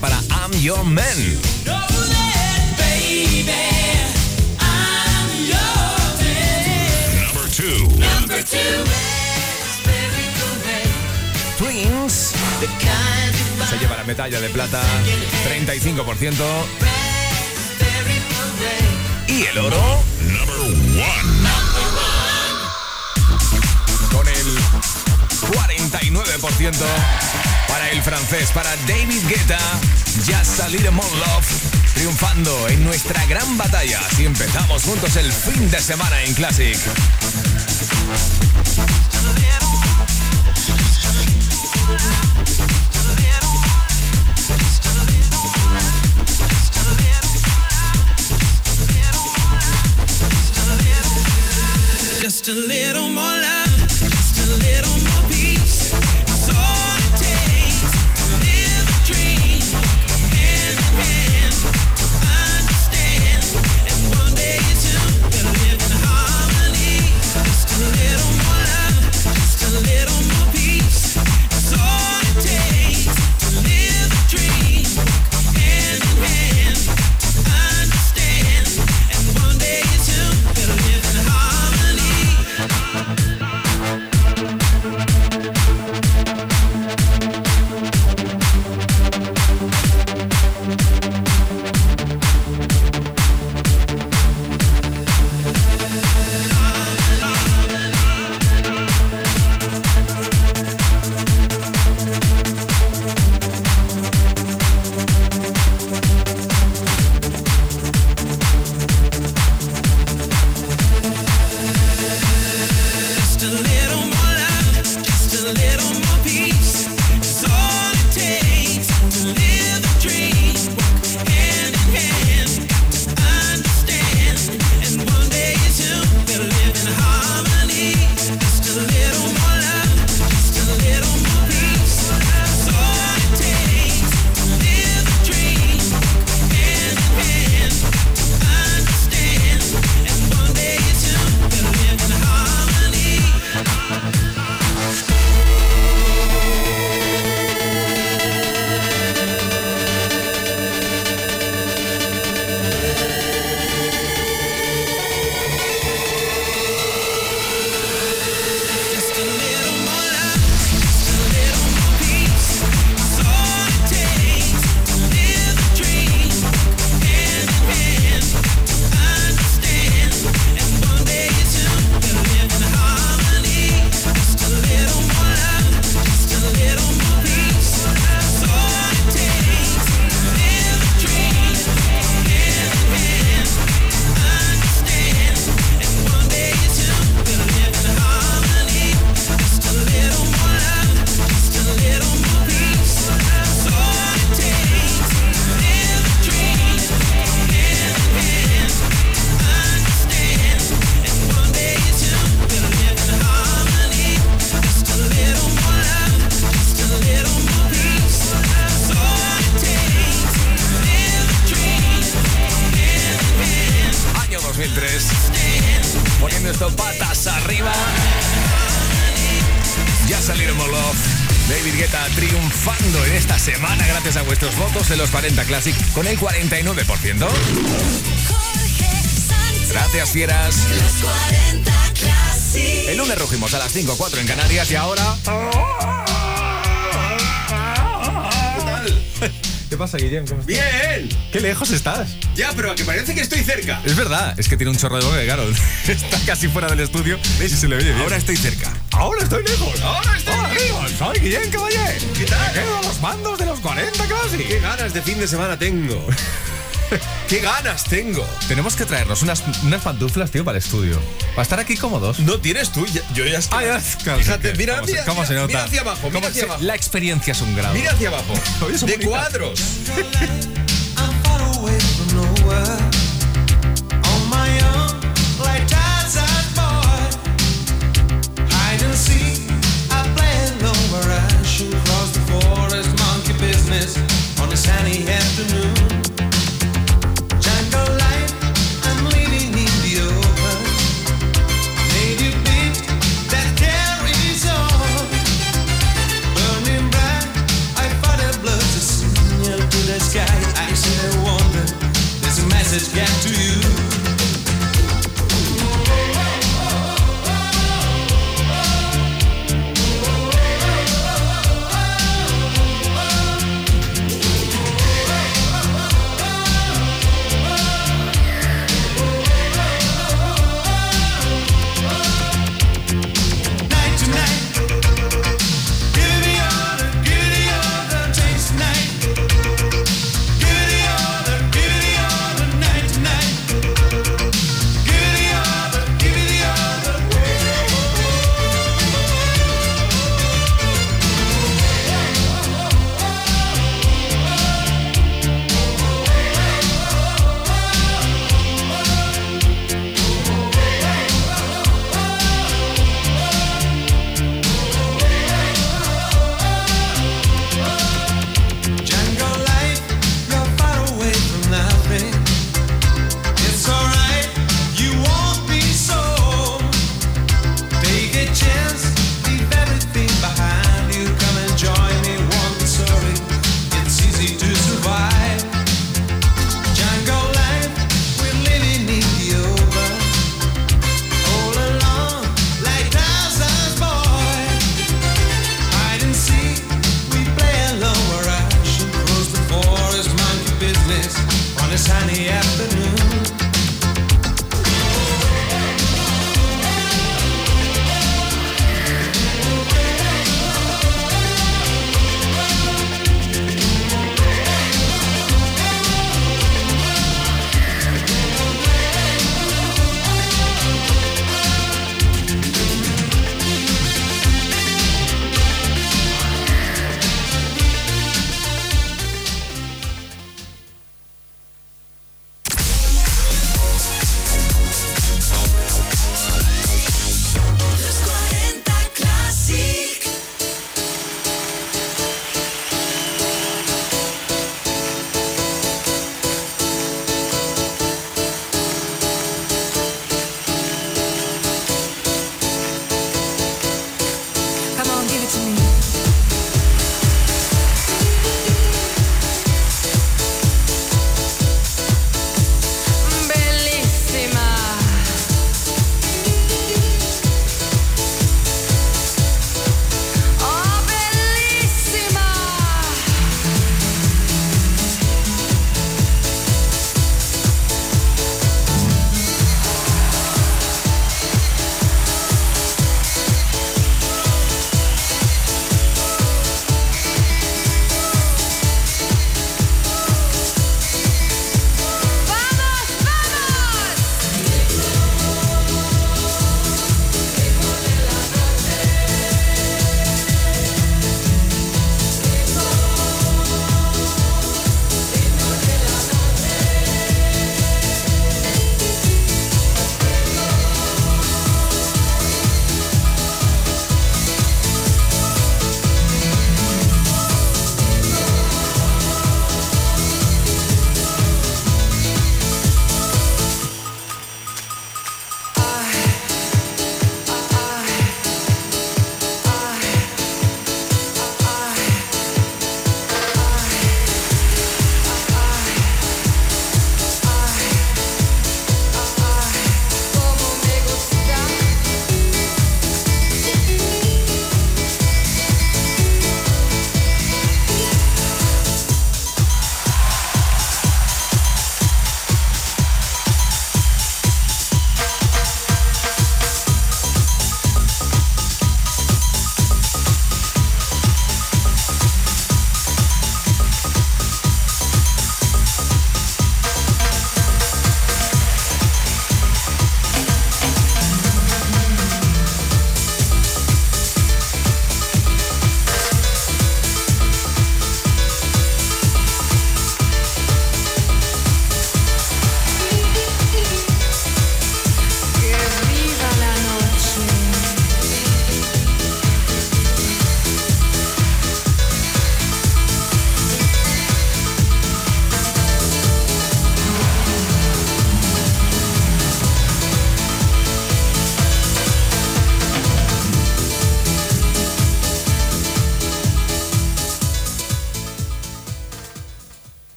para I'm Your Man. Number two. Twins se lleva la medalla de plata, 35%. Y el oro Number one. con el 49% para el francés, para David Guetta, Just a Little More Love, triunfando en nuestra gran batalla. Así empezamos juntos el fin de semana en Classic. Just a little more con el 49%. Gracias, fieras. El lunes rugimos a las 5 4 en Canarias y ahora. ¿Qué pasa, Guillem? ¿Cómo estás? ¡Bien! ¿Qué lejos estás? Ya, pero a que parece que estoy cerca. Es verdad, es que tiene un chorro de boca, claro. Está casi fuera del estudio. ¿Ves? Y se le oye bien. Ahora estoy cerca. Ahora estoy lejos. Ahora estoy lejos. Soy Guillem Caballé. ¿Qué tal? Me quedo a los mandos de los 40 Classic. ¡Qué ganas de fin de semana tengo! ¡Qué ganas tengo! Tenemos que traernos unas, unas pantuflas, tío, para el estudio. Para estar aquí cómodos. No tienes tú, ya- yo ya estoy. Ah, ya, Fíjate, mira, cómo se- mira, cómo se nota. mira hacia abajo, mira hacia abajo. La experiencia es un grado. Mira hacia abajo. De cuadros.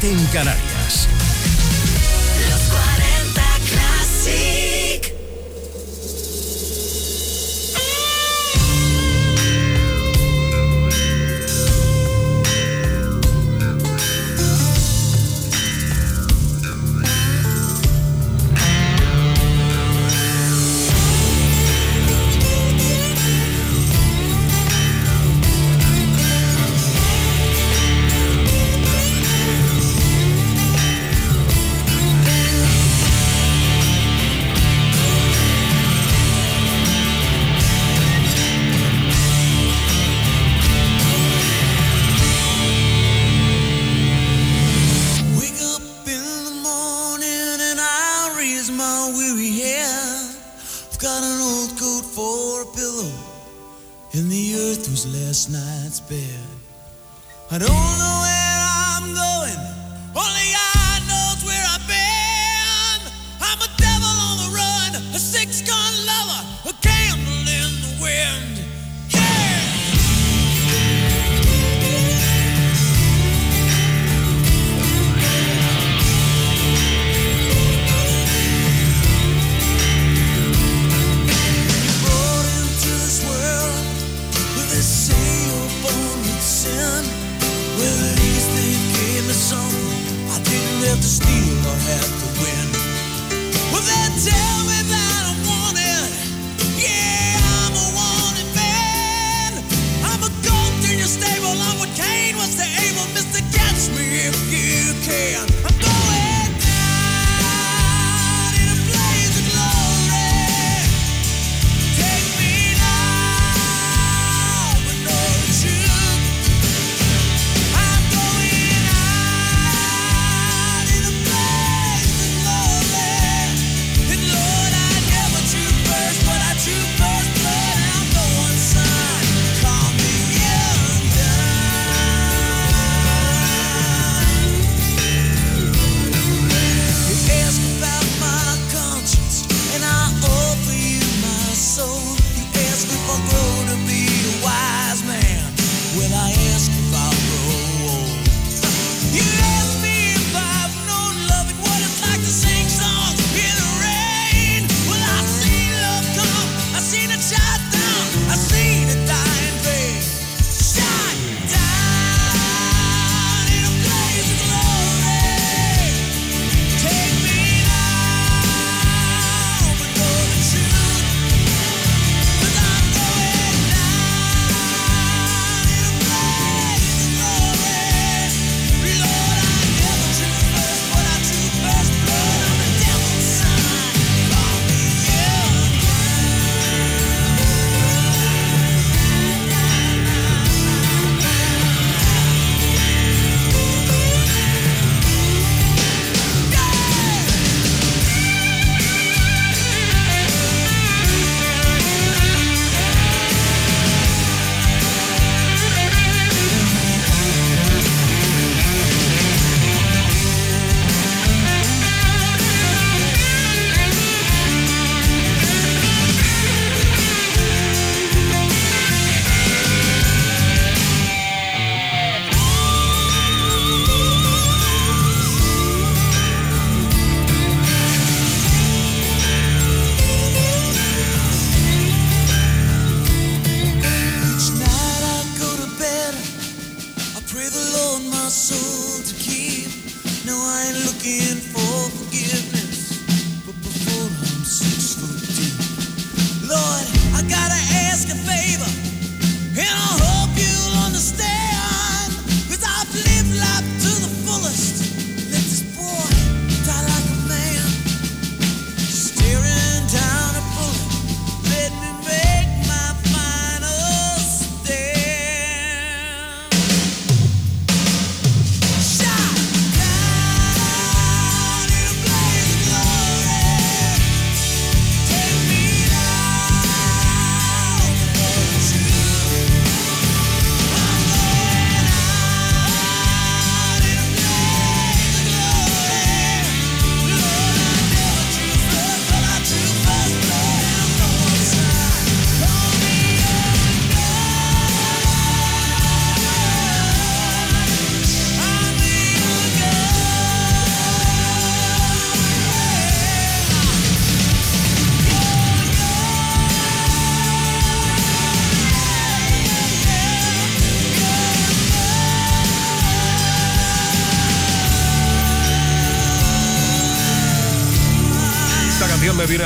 7 en Canarias.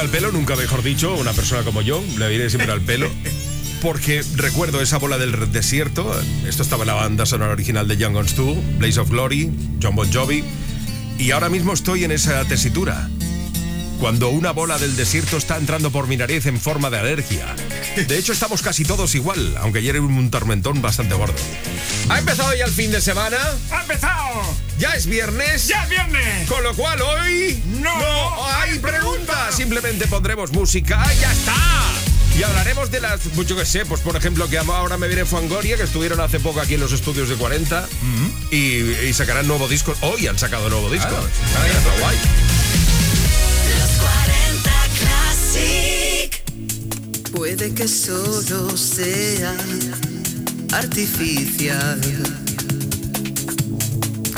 Al pelo, nunca mejor dicho, una persona como yo, le viene siempre al pelo. Porque recuerdo esa bola del desierto. Esto estaba en la banda sonora original de Young Guns 2, Blaze of Glory, John Bon Jovi. Y ahora mismo estoy en esa tesitura. Cuando una bola del desierto está entrando por mi nariz en forma de alergia. De hecho, estamos casi todos igual, aunque ayer hubo un tormentón bastante gordo. ¿Ha empezado ya el fin de semana? ¡Ha empezado! ¿Ya es viernes? ¡Ya es viernes! Con lo cual hoy No hay hay preguntas. Simplemente pondremos música y ya está. Y hablaremos de las, pues yo qué sé, pues por ejemplo que ahora me viene Fangoria, que estuvieron hace poco aquí en los estudios de 40 y, y sacarán nuevo disco. Hoy han sacado nuevo disco. Claro, ya está guay. Los 40 Classic. Puede que solo sea artificial.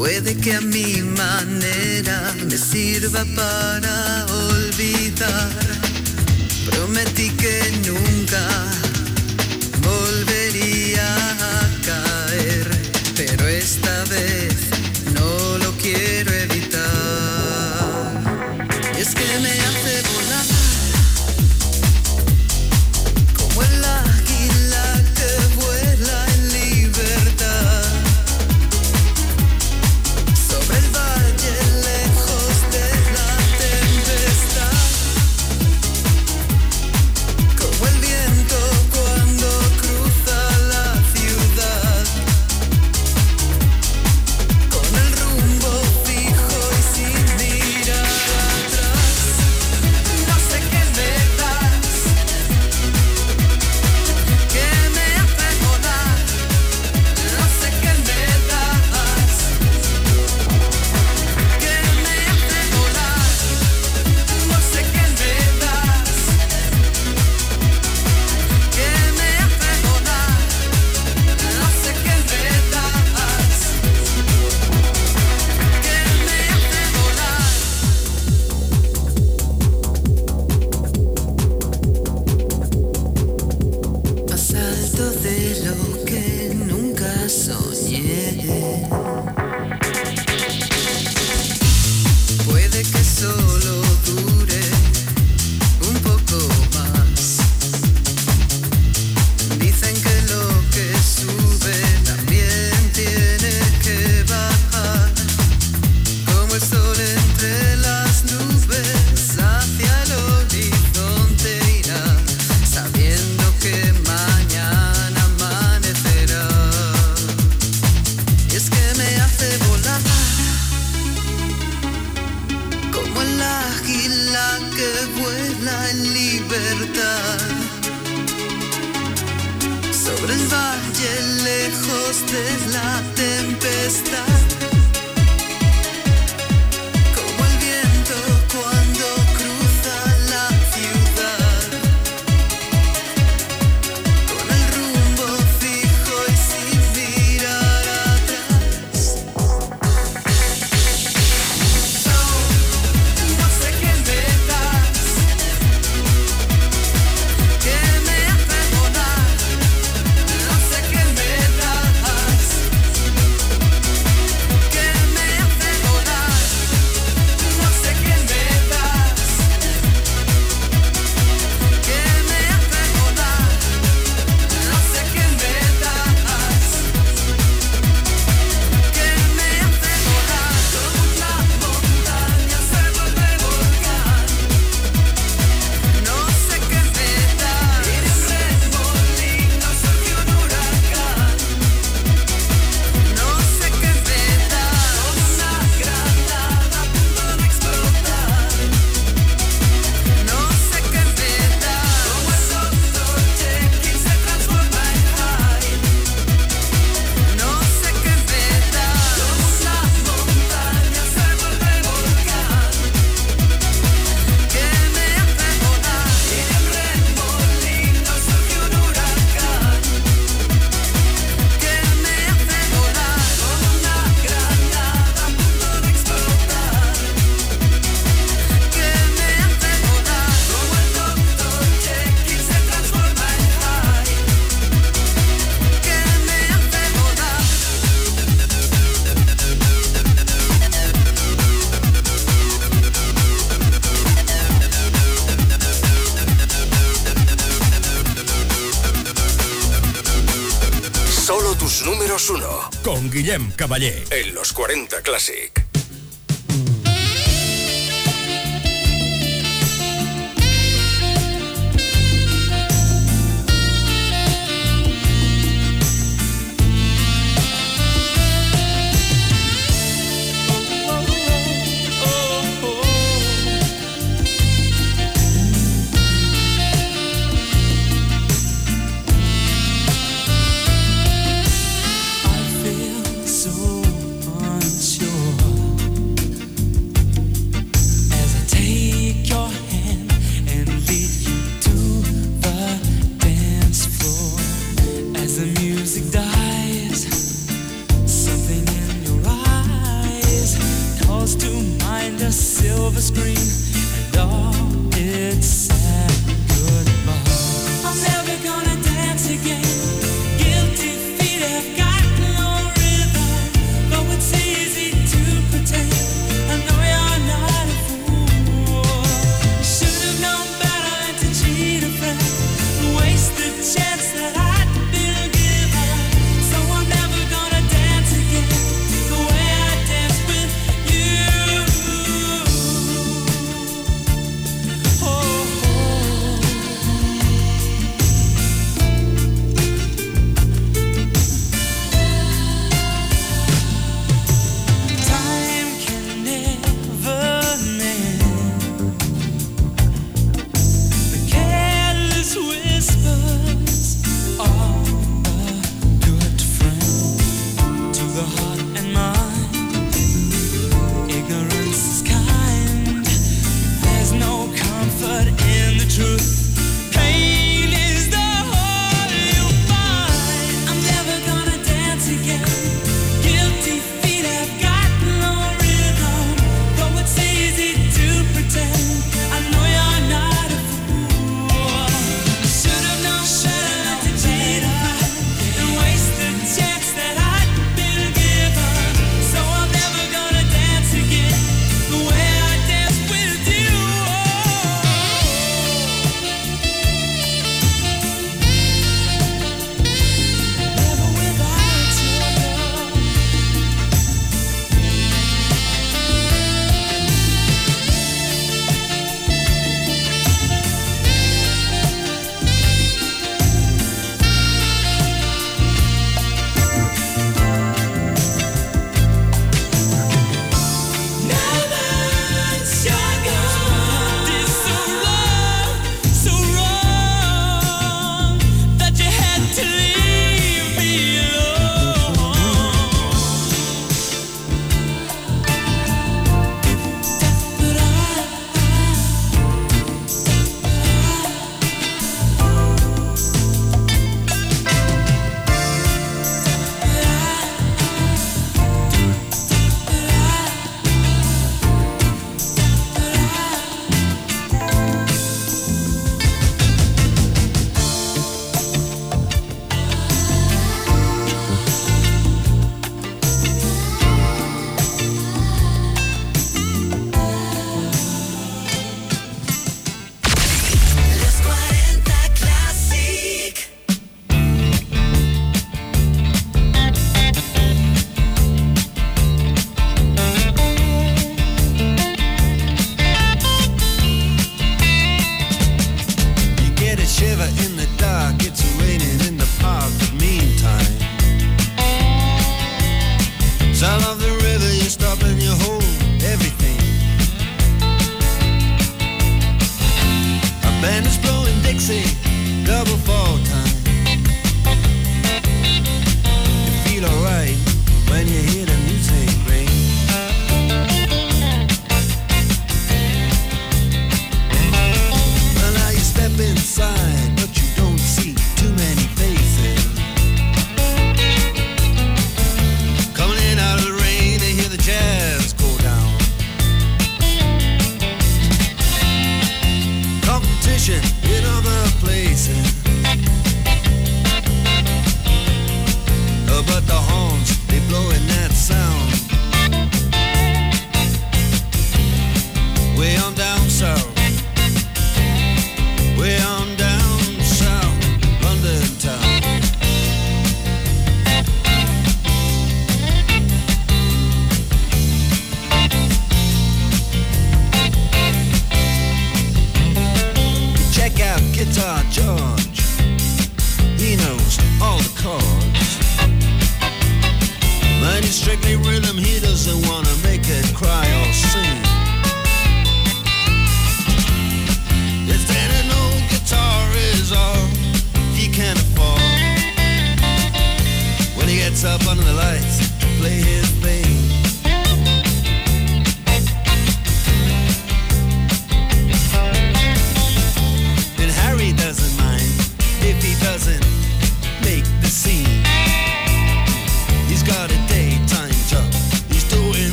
Puede que a mi manera me sirva para olvidar. Prometí que nunca En los 40 Classic.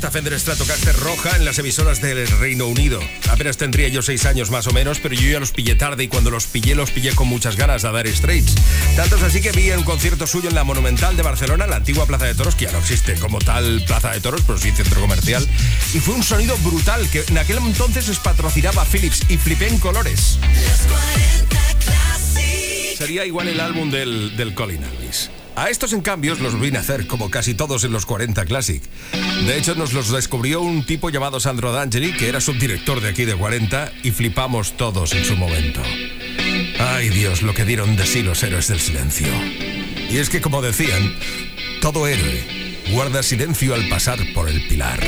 Esta Fender Stratocaster roja en las emisoras del Reino Unido. Apenas tendría yo seis años más o menos, pero yo ya los pillé tarde y cuando los pillé, los pillé con muchas ganas a dar Straits. Tanto es así que vi un concierto suyo en la Monumental de Barcelona, la antigua Plaza de Toros, que ya no existe como tal Plaza de Toros, pero sí centro comercial. Y fue un sonido brutal que en aquel entonces es patrocinaba Philips y flipé en colores. Sería igual el álbum del, del Colin Elvis. A estos en cambios los vine a hacer como casi todos en los 40 Classic. De hecho, nos los descubrió un tipo llamado Sandro D'Angeli, que era subdirector de aquí de 40, y flipamos todos en su momento. Ay Dios, lo que dieron de sí los héroes del silencio. Y es que, como decían, todo héroe guarda silencio al pasar por el pilar.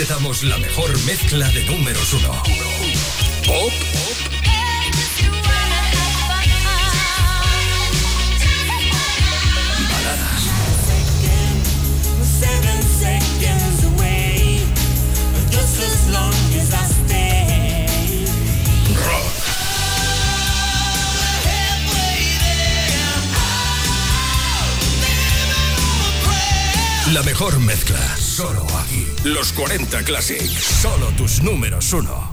te damos la mejor mezcla de números uno. Classic. Solo tus números uno.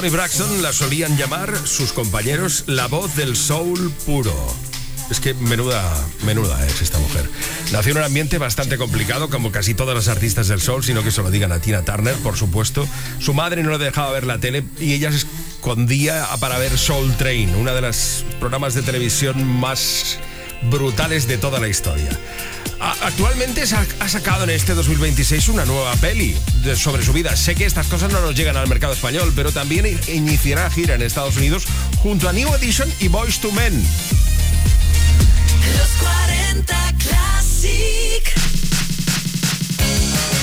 Tony Braxton la solían llamar sus compañeros la voz del soul puro. Es que menuda, menuda es esta mujer. Nació en un ambiente bastante complicado, como casi todas las artistas del soul, sino que se lo digan a Tina Turner, por supuesto. Su madre no le dejaba ver la tele y ella se escondía para ver Soul Train, una de los programas de televisión más brutales de toda la historia. Actualmente ha sacado en este 2026 una nueva peli de- sobre su vida. Sé que estas cosas no nos llegan al mercado español, pero también iniciará gira en Estados Unidos junto a New Edition y Boys to Men. Los 40 Classic.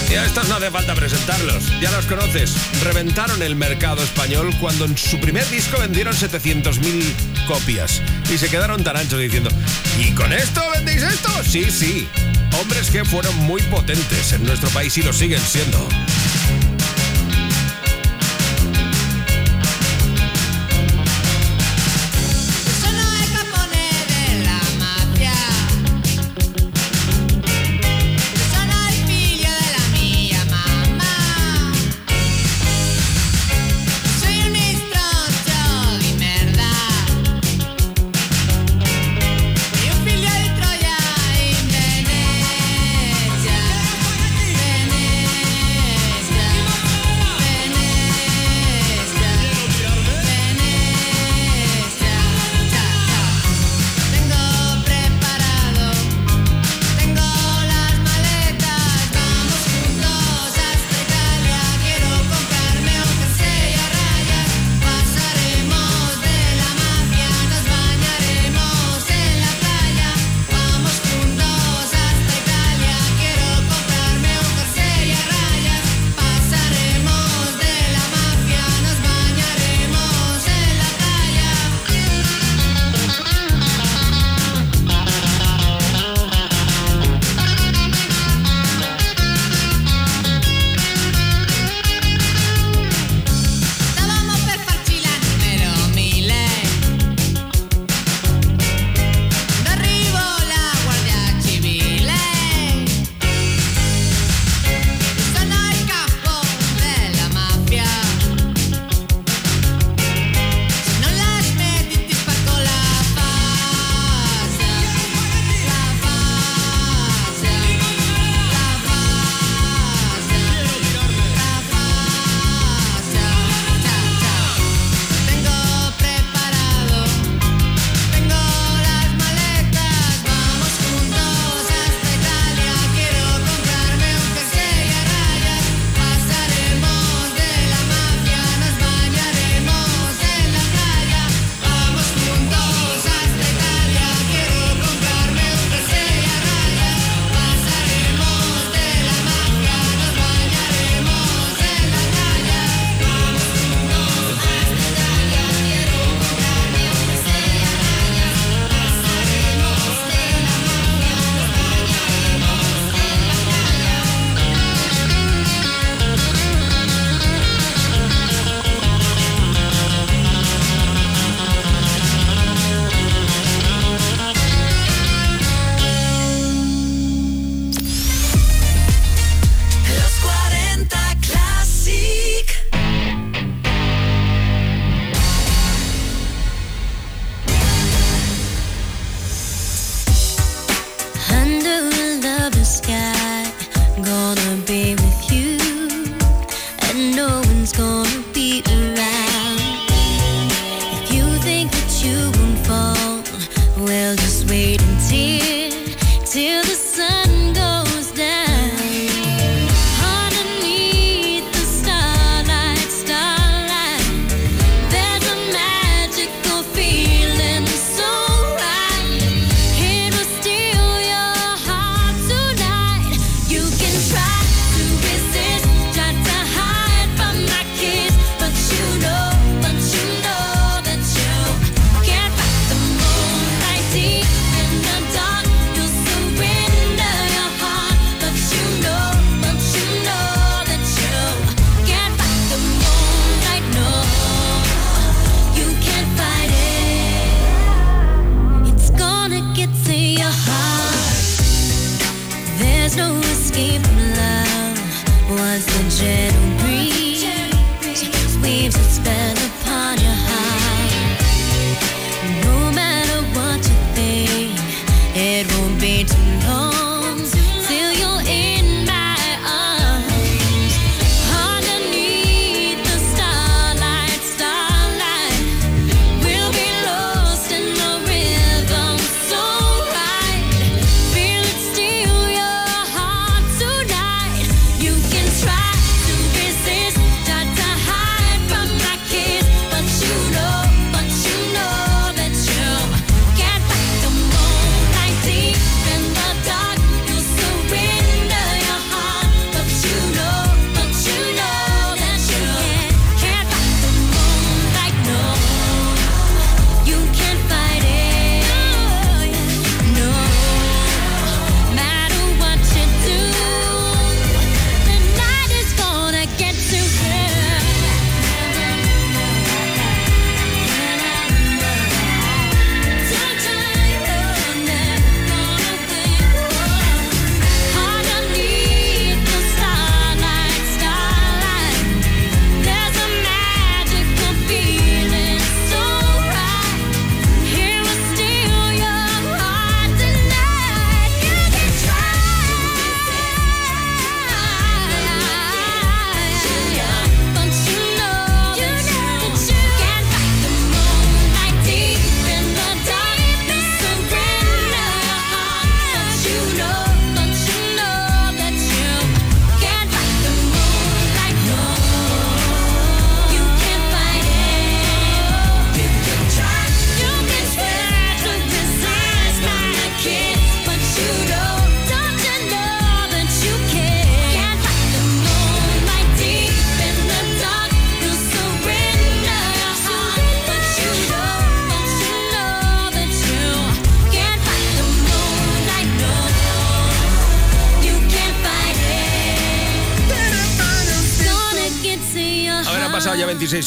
Y a estos no hace falta presentarlos, ya los conoces. Reventaron el mercado español cuando en su primer disco vendieron 700.000 copias. Y se quedaron tan anchos diciendo, ¿y con esto vendéis esto? Sí, sí. Hombres que fueron muy potentes en nuestro país y lo siguen siendo.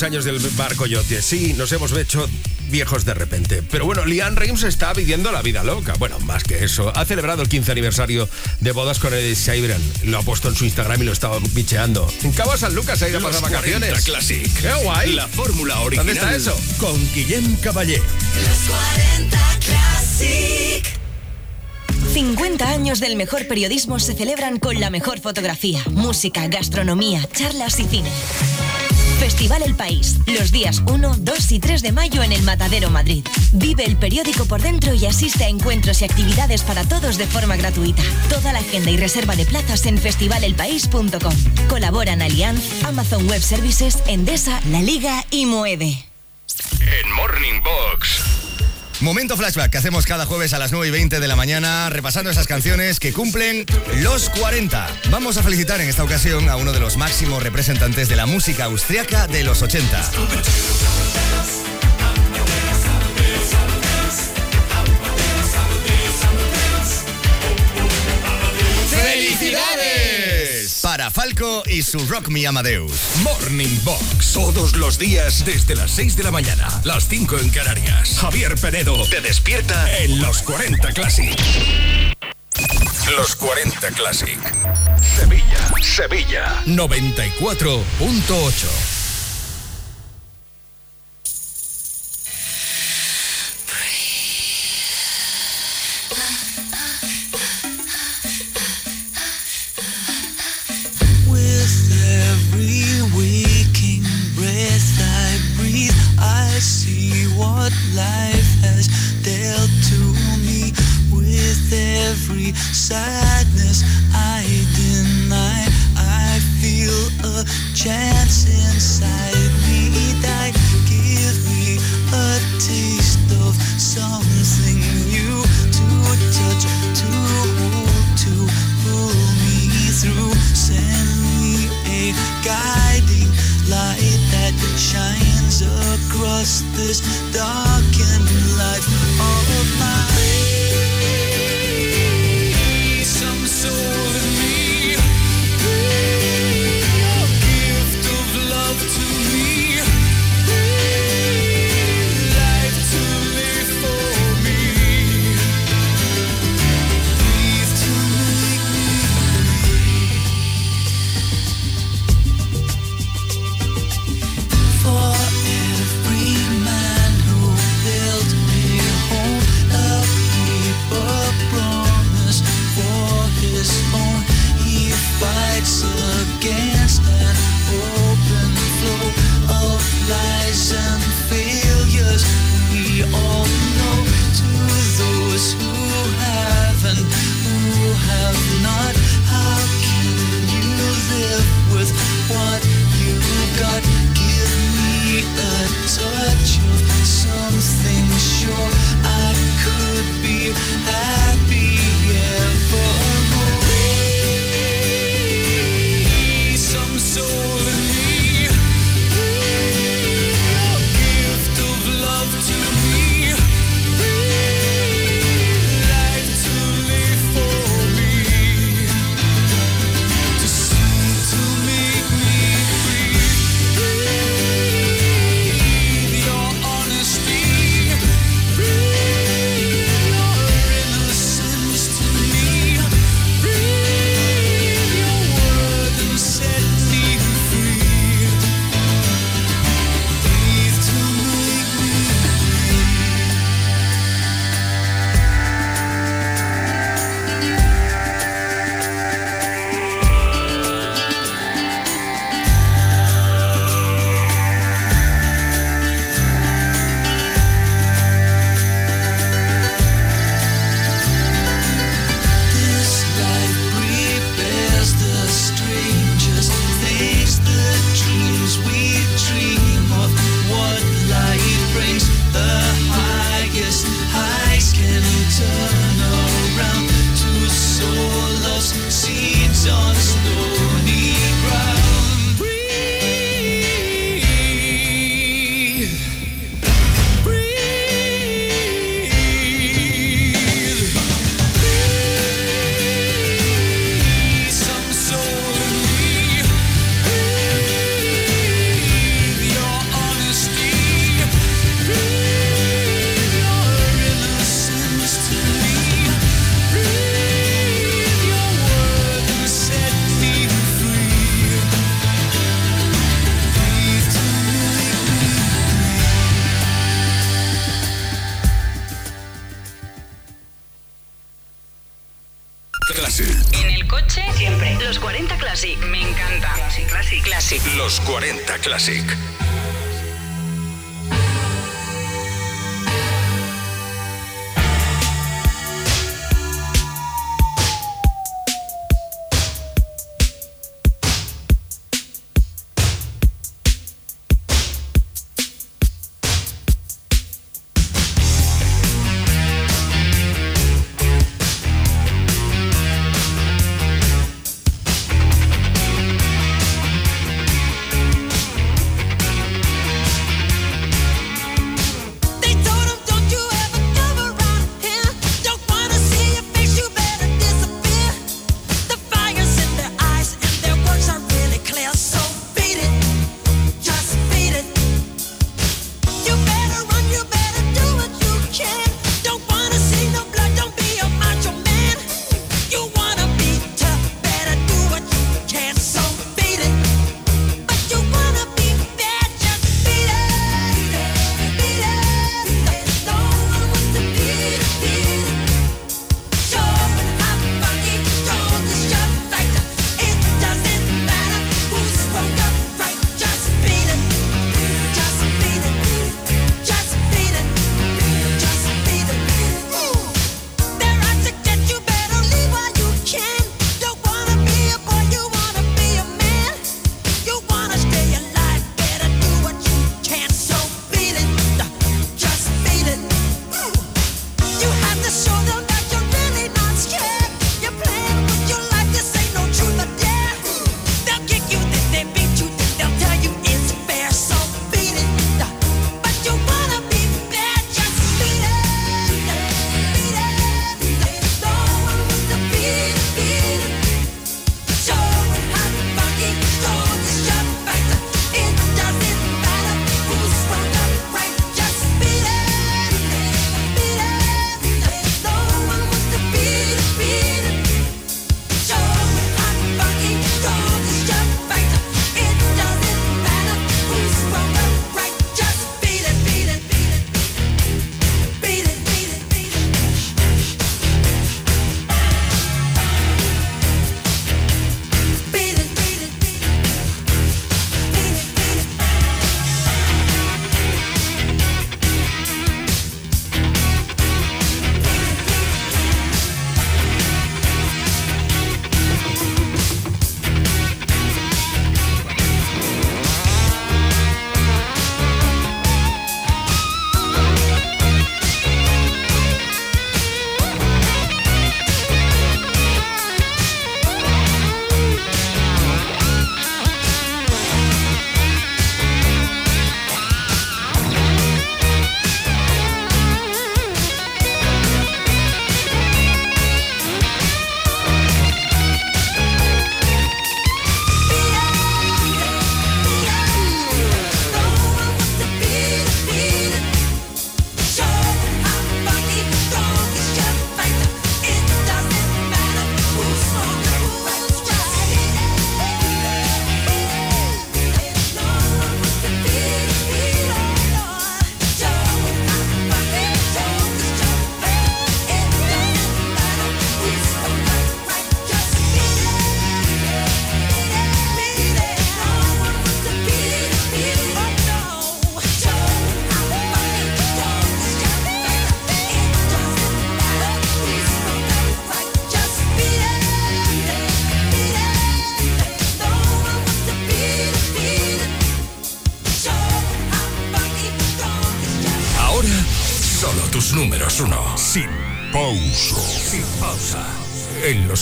16 años del bar Coyote. Sí, nos hemos hecho viejos de repente. Pero bueno, Lian Reims está viviendo la vida loca. Bueno, más que eso. Ha celebrado el 15 aniversario de bodas con Eddie Sheeran. Lo ha puesto en su Instagram y lo estaba bicheando. En Cabo San Lucas ha ido a pasar vacaciones. Classic. ¡Qué guay! La fórmula original. ¿Dónde está eso? Con Guillem Caballé. Los 40 Classic. 50 años del mejor periodismo se celebran con la mejor fotografía, música, gastronomía, charlas y cine. Festival El País, los días 1, 2 y 3 de mayo en el Matadero Madrid. Vive el periódico por dentro y asiste a encuentros y actividades para todos de forma gratuita. Toda la agenda y reserva de plazas en festivalelpaís.com. Colaboran Allianz, Amazon Web Services, Endesa, La Liga y Moeve. Momento flashback que hacemos cada jueves a las 9 y 20 de la mañana, repasando esas canciones que cumplen los 40. Vamos a felicitar en esta ocasión a uno de los máximos representantes de la música austriaca de los 80. Falco y su Rock Me Amadeus. Morning Box. Todos los días desde las 6 de la mañana. Las 5 en Canarias. Javier Penedo te despierta en los 40 Classic. Los 40 Classic. Sevilla. Sevilla. 94.8.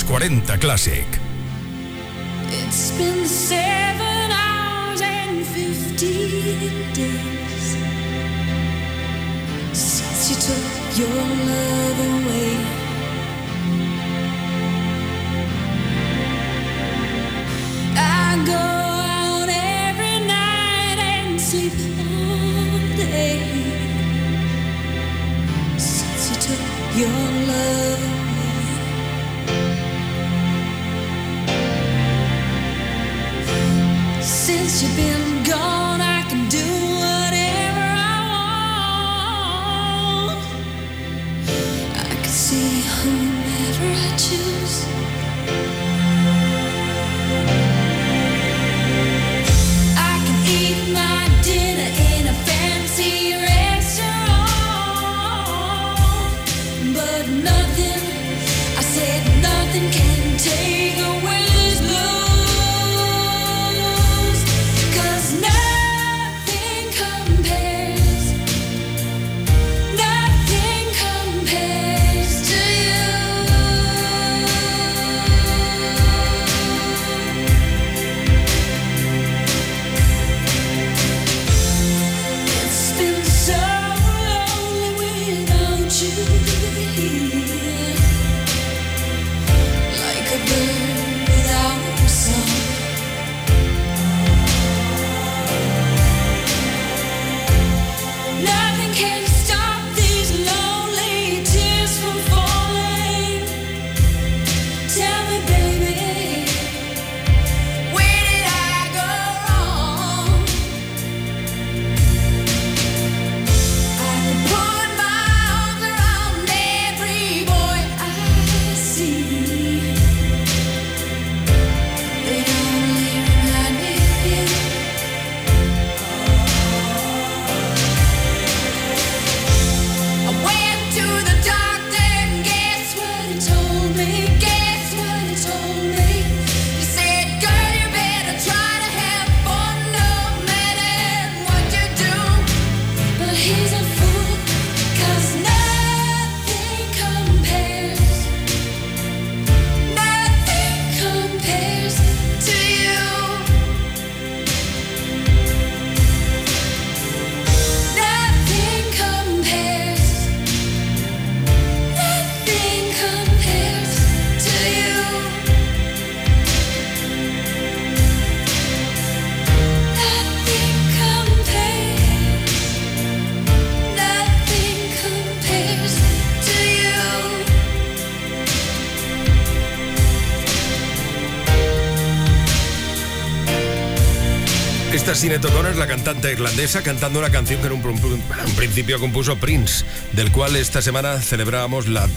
40 Classic. Sinead O'Connor, la cantante irlandesa, cantando una canción que en un, principio compuso Prince, del cual esta semana celebrábamos la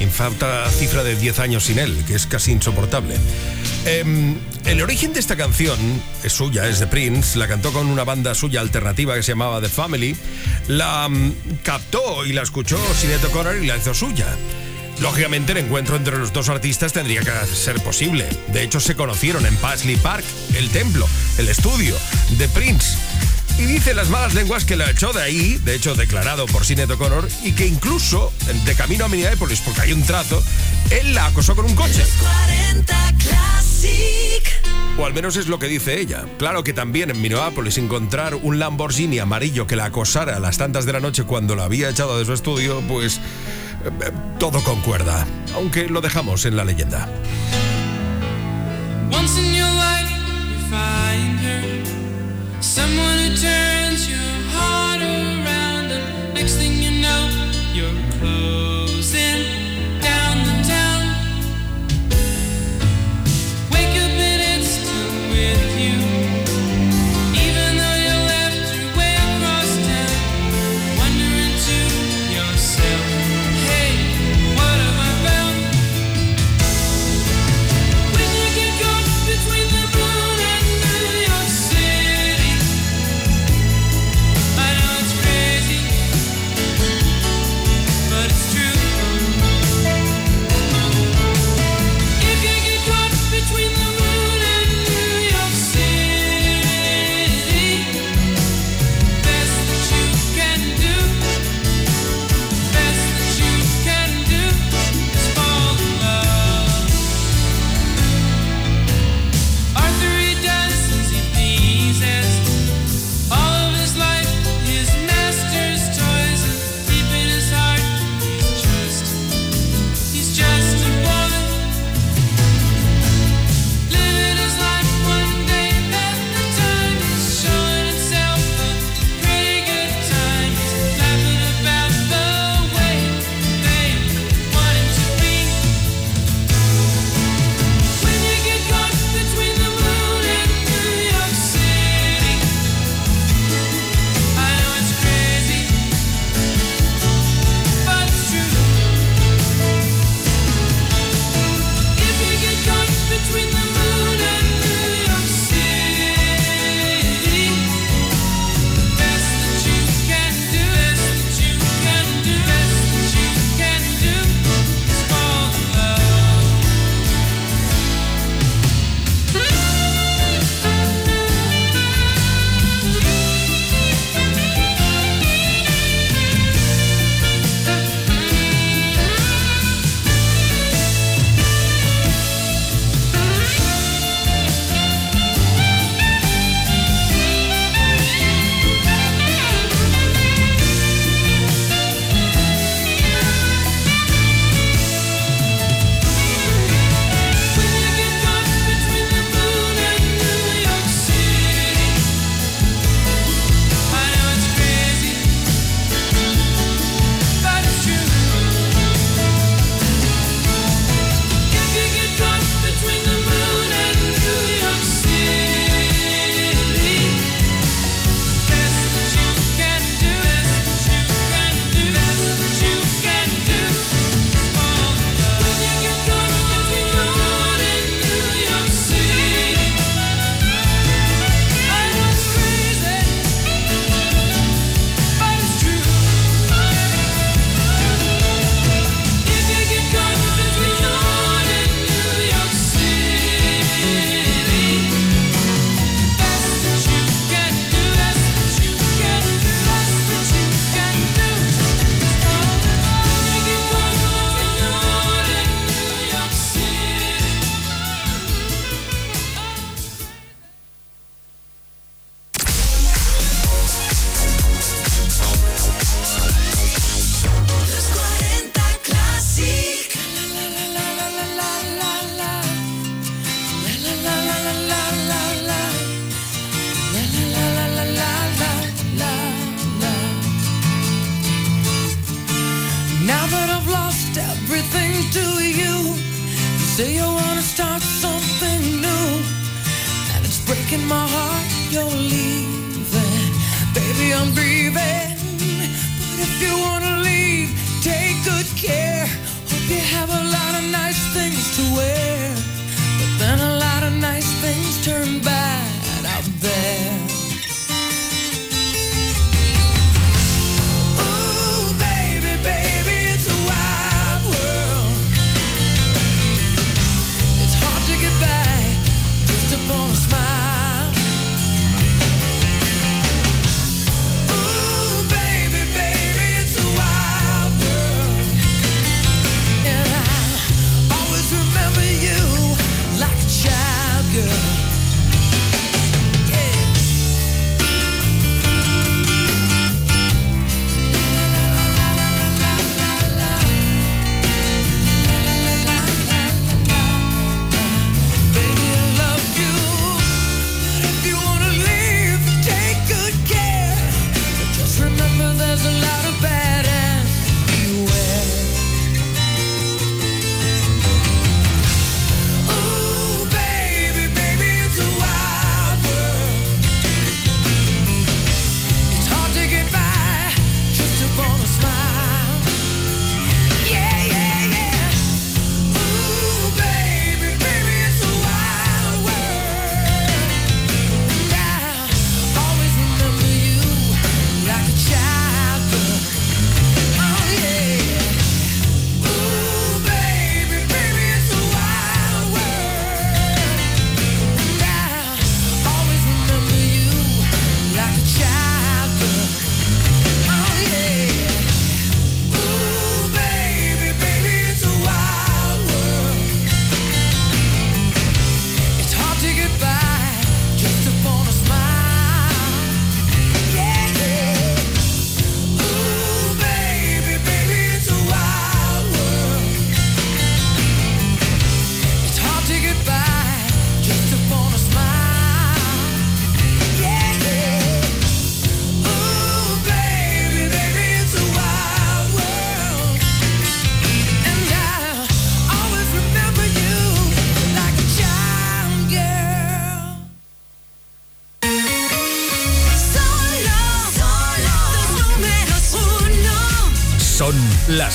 infausta cifra de 10 años sin él, que es casi insoportable. Em, el origen de esta canción es suya, es de Prince, la cantó con una banda suya alternativa que se llamaba The Family, la mm, captó y la escuchó Sinead O'Connor y la hizo suya. Lógicamente el encuentro entre los dos artistas tendría que ser posible. De hecho se conocieron en Paisley Park, el templo, el estudio de Prince. Y dice las malas lenguas que la echó de ahí, de hecho declarado por Sinead O'Connor, y que incluso de camino a Minneapolis, porque hay un trato, él la acosó con un coche. 40 Classic. O al menos es lo que dice ella. Claro que también en Minneapolis encontrar un Lamborghini amarillo que la acosara a las tantas de la noche cuando la había echado de su estudio, pues eh, eh, todo concuerda. Aunque lo dejamos en la leyenda.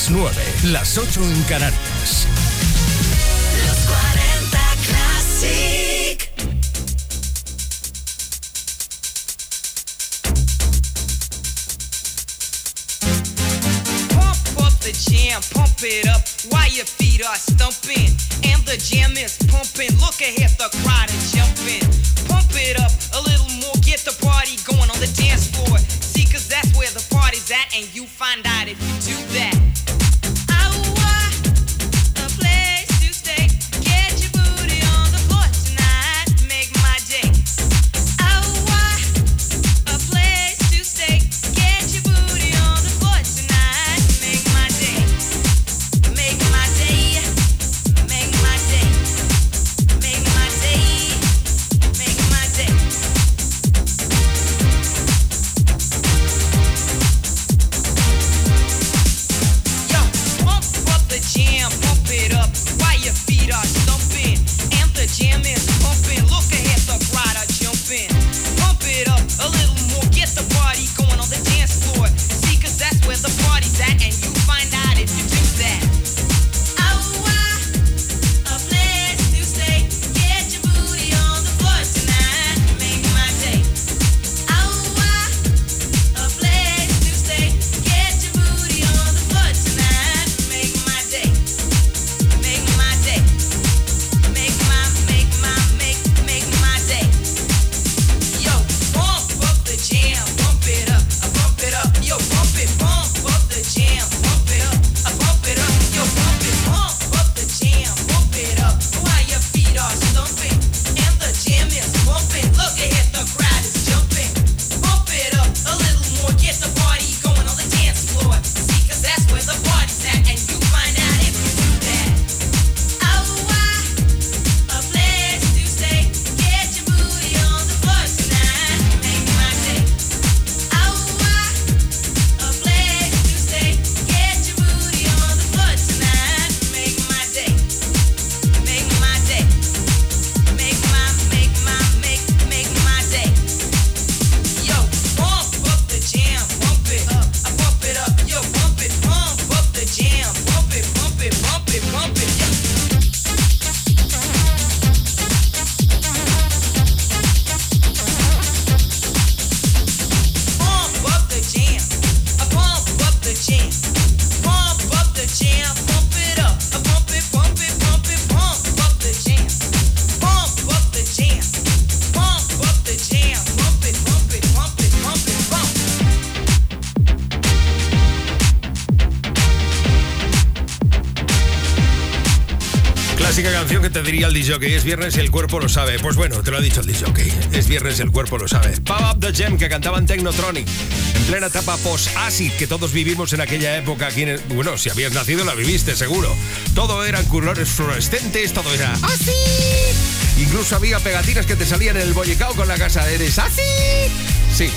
Las 9, las 8 en Canarias. Pump up the jam, pump it up while your feet are stumping. And the jam is pumping. Look ahead, the crowd is jumping. DJ es viernes y el cuerpo lo sabe. Pues bueno, te lo ha dicho el DJ. Es viernes y el cuerpo lo sabe. Power Up the Gem que cantaban Technotronic en plena etapa post-acid que todos vivimos en aquella época. Aquí en el- bueno, si habías nacido la viviste seguro. Todo eran colores fluorescentes, todo era así. Incluso había pegatinas que te salían en el bollicao con la casa. Eres así. Sí.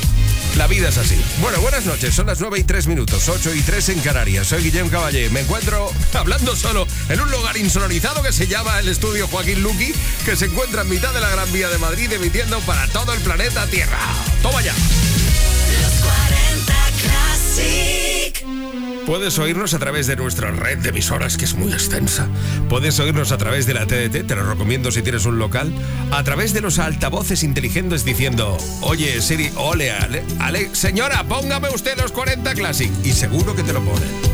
La vida es así. Bueno, buenas noches. Son las 9 y 3 minutos, 8 y 3 en Canarias. Soy Guillem Caballé. Me encuentro hablando solo en un lugar insonorizado que se llama el estudio Joaquín Luqui, que se encuentra en mitad de la Gran Vía de Madrid, emitiendo para todo el planeta Tierra. ¡Toma ya! Los 40 Classic. Puedes oírnos a través de nuestra red de emisoras, que es muy extensa. Puedes oírnos a través de la TDT, te lo recomiendo si tienes un local. A través de los altavoces inteligentes diciendo, oye Siri, ole, ale, ale, señora, póngame usted los 40 Classic. Y seguro que te lo ponen.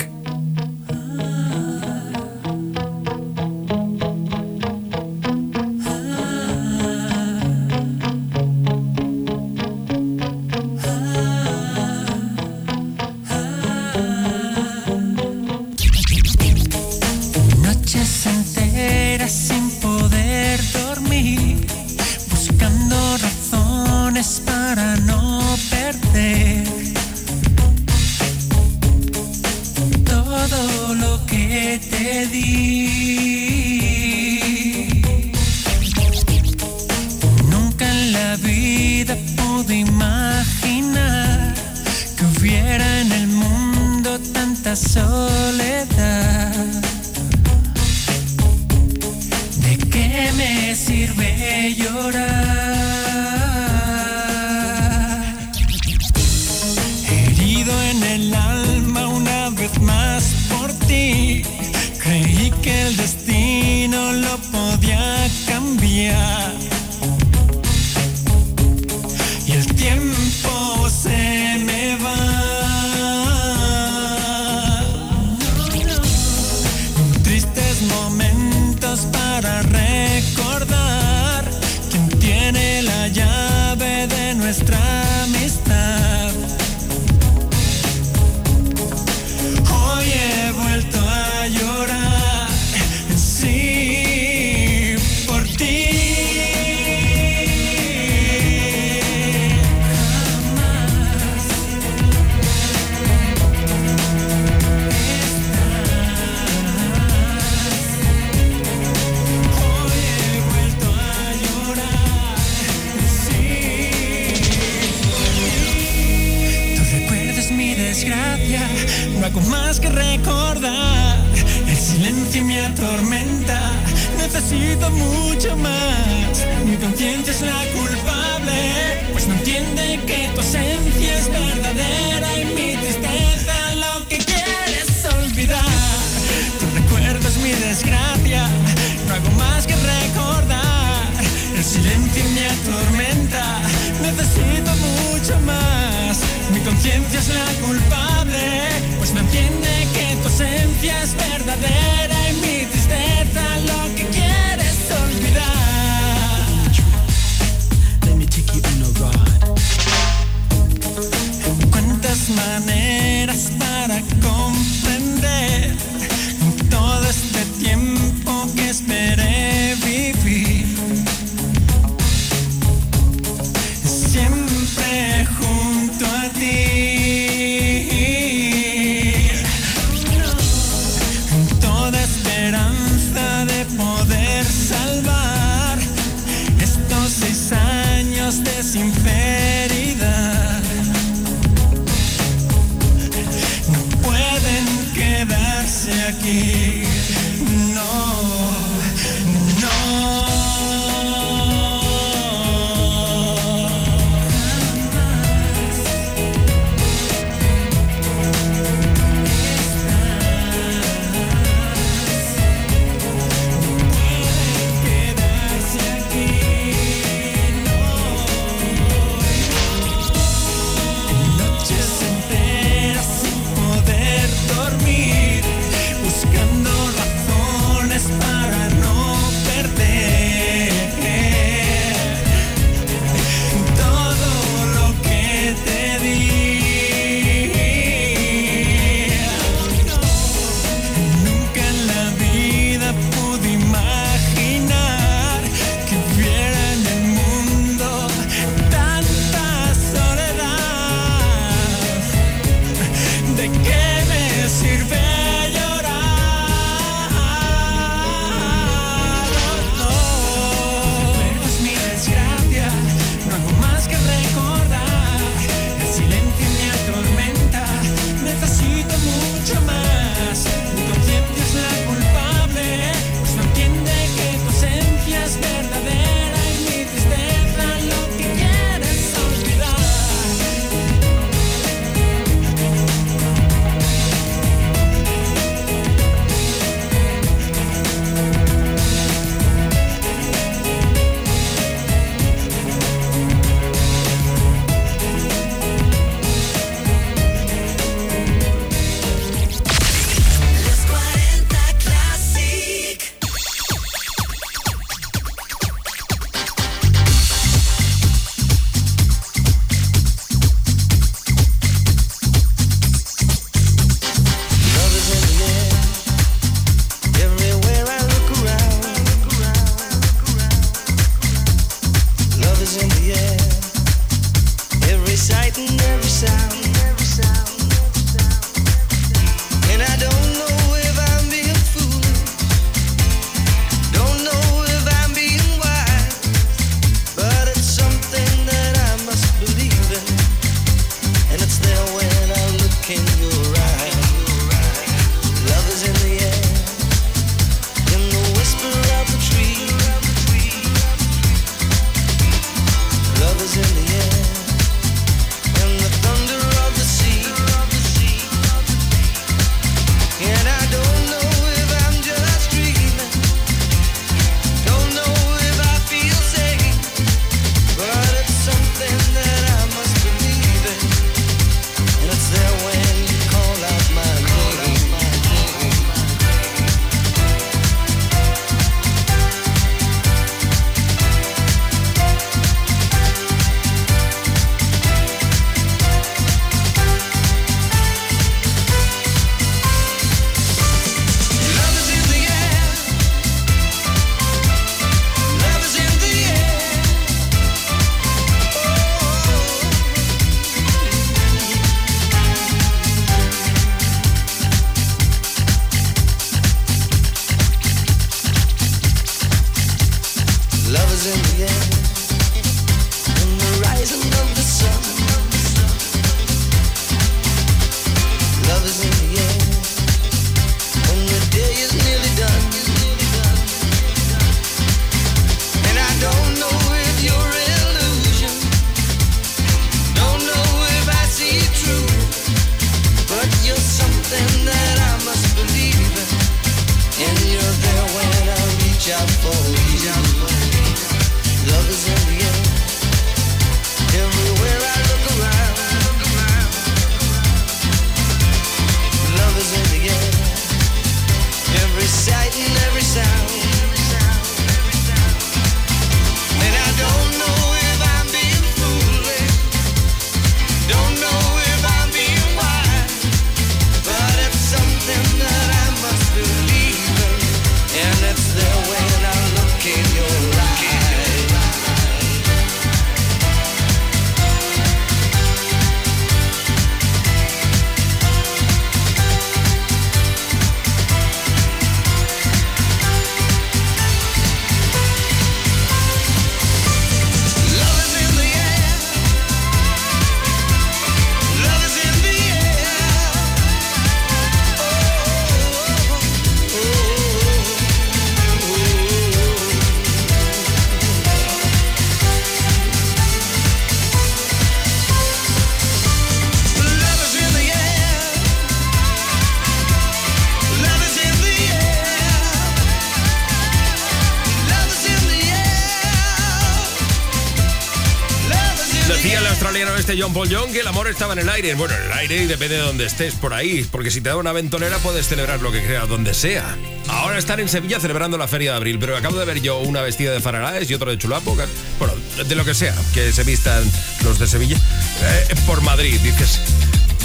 Paul Young que el amor estaba en el aire. Bueno, en el aire y depende de donde estés por ahí. Porque si te da una ventonera puedes celebrar lo que creas donde sea. Ahora están en Sevilla celebrando la Feria de Abril, pero acabo de ver yo una vestida de Faralaes y otro de Chulapo. que- Bueno, de lo que sea, que se vistan los de Sevilla. eh, por Madrid, dices.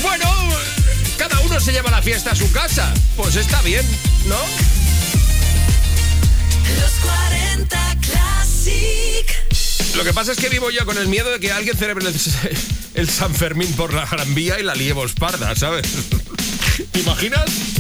Bueno, cada uno se lleva la fiesta a su casa. Pues está bien, ¿no? Los 40 Classic. Lo que pasa es que vivo yo con el miedo de que alguien celebre el, San Fermín por la Gran Vía y la liemos parda, ¿sabes? ¿Te imaginas?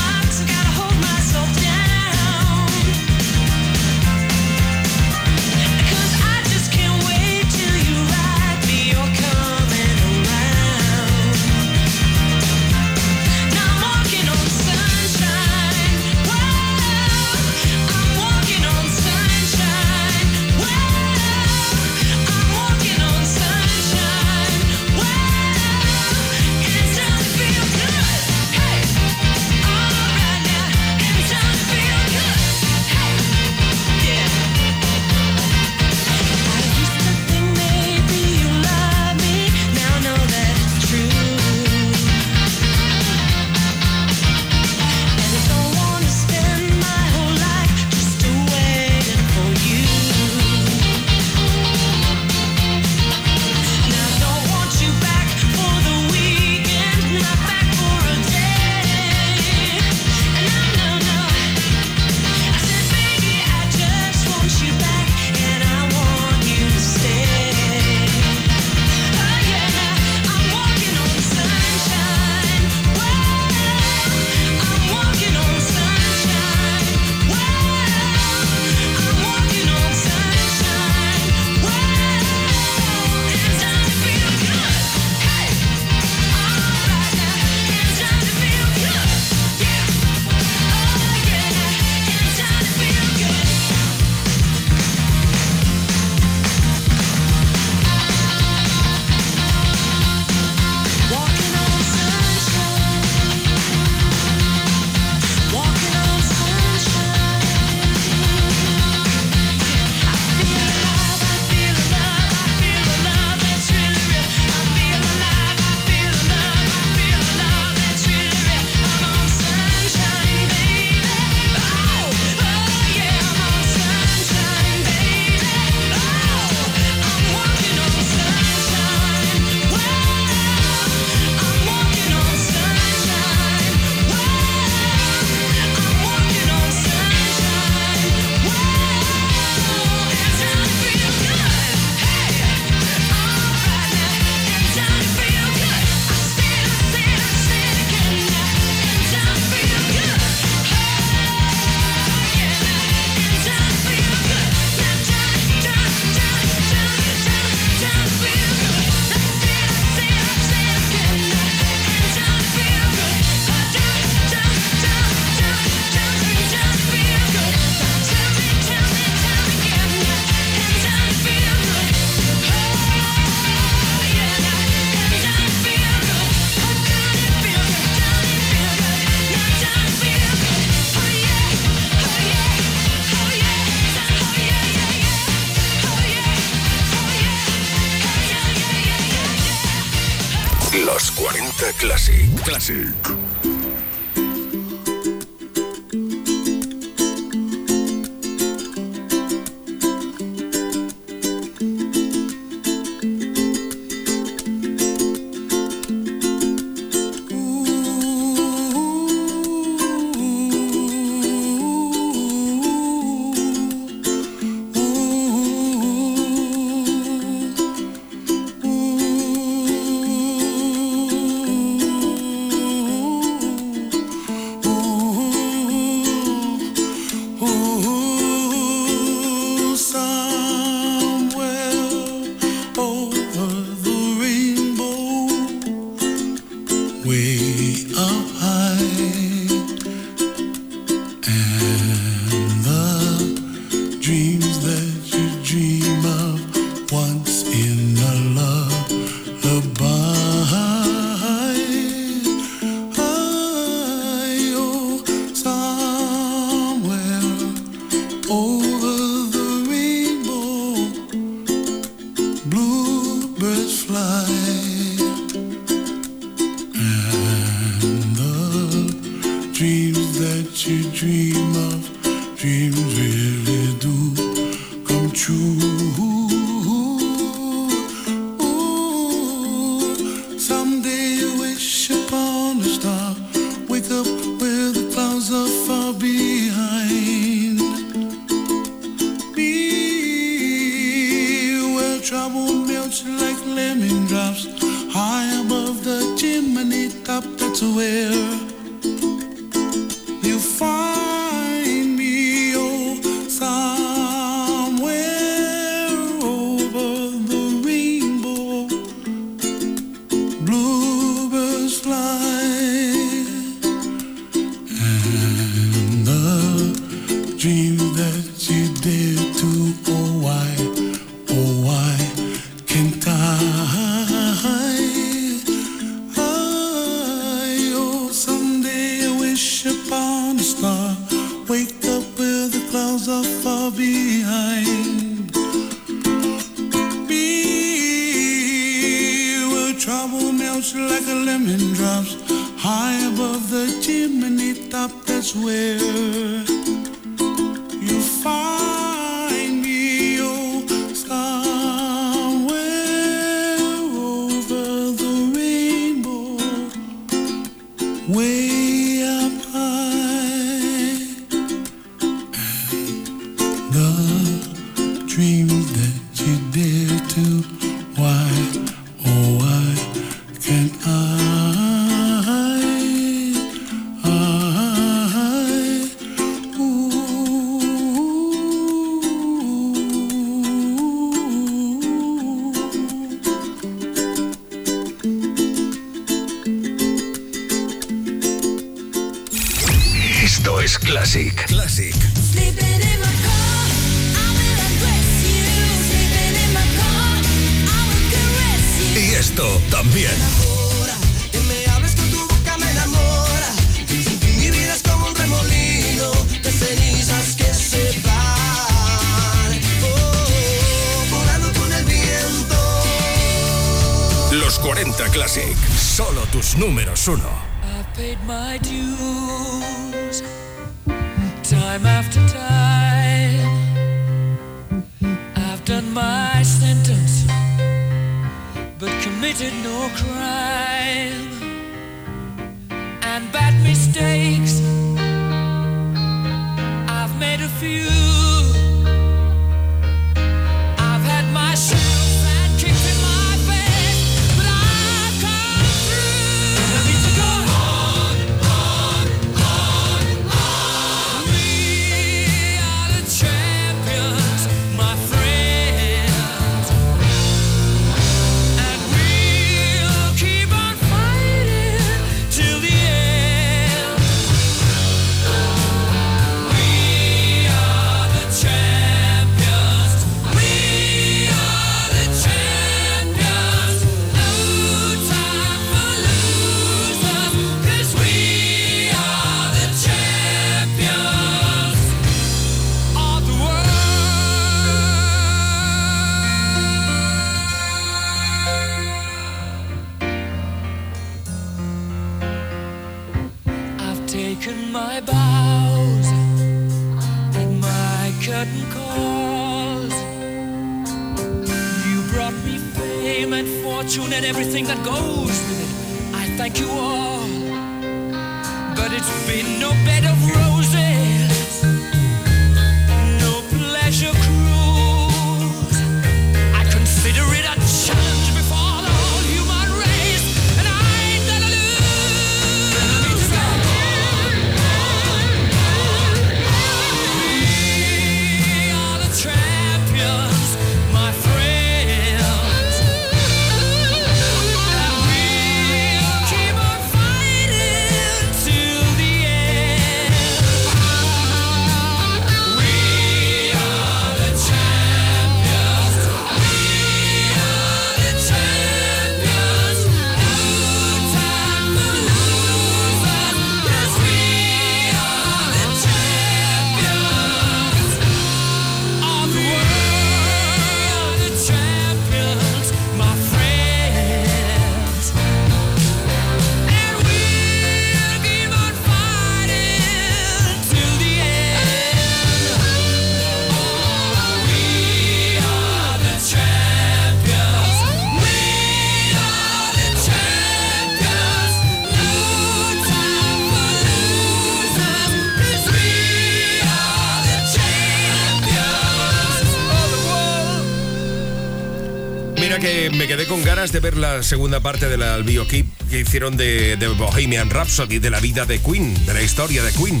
Ganas de ver la segunda parte del bioquip que hicieron de, de Bohemian Rhapsody, de la vida de Queen, de la historia de Queen.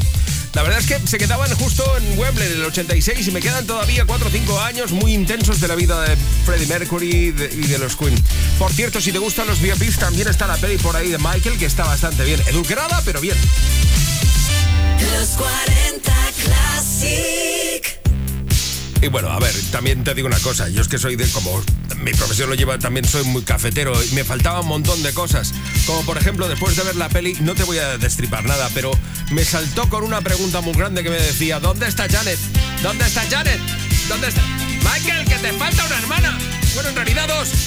La verdad es que se quedaban justo en Wembley en el 86 y me quedan todavía 4 o 5 años muy intensos de la vida de Freddie Mercury y de, y de los Queen. Por cierto, si te gustan los biopics, también está la peli por ahí de Michael, que está bastante bien. Edulcorada, pero bien. Los 40 Classic. Y bueno, a ver, también te digo una cosa, yo es que soy de como mi profesión lo lleva, también soy muy cafetero y me faltaba un montón de cosas. Como por ejemplo, después de ver la peli, no te voy a destripar nada, pero me saltó con una pregunta muy grande que me decía, ¿dónde está Janet? ¿Dónde está Janet? ¿Dónde está? Michael, que te falta una hermana. Bueno, en realidad dos.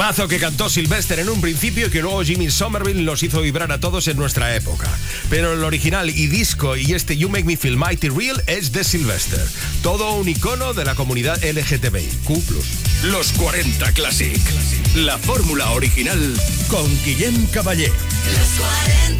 Temazo que cantó Sylvester en un principio y que luego Jimmy Somerville los hizo vibrar a todos en nuestra época. Pero el original y disco y este You Make Me Feel Mighty Real es de Sylvester. Todo un icono de la comunidad LGTBIQ. Los 40 Classic. La fórmula original con Guillem Caballé. Los 40.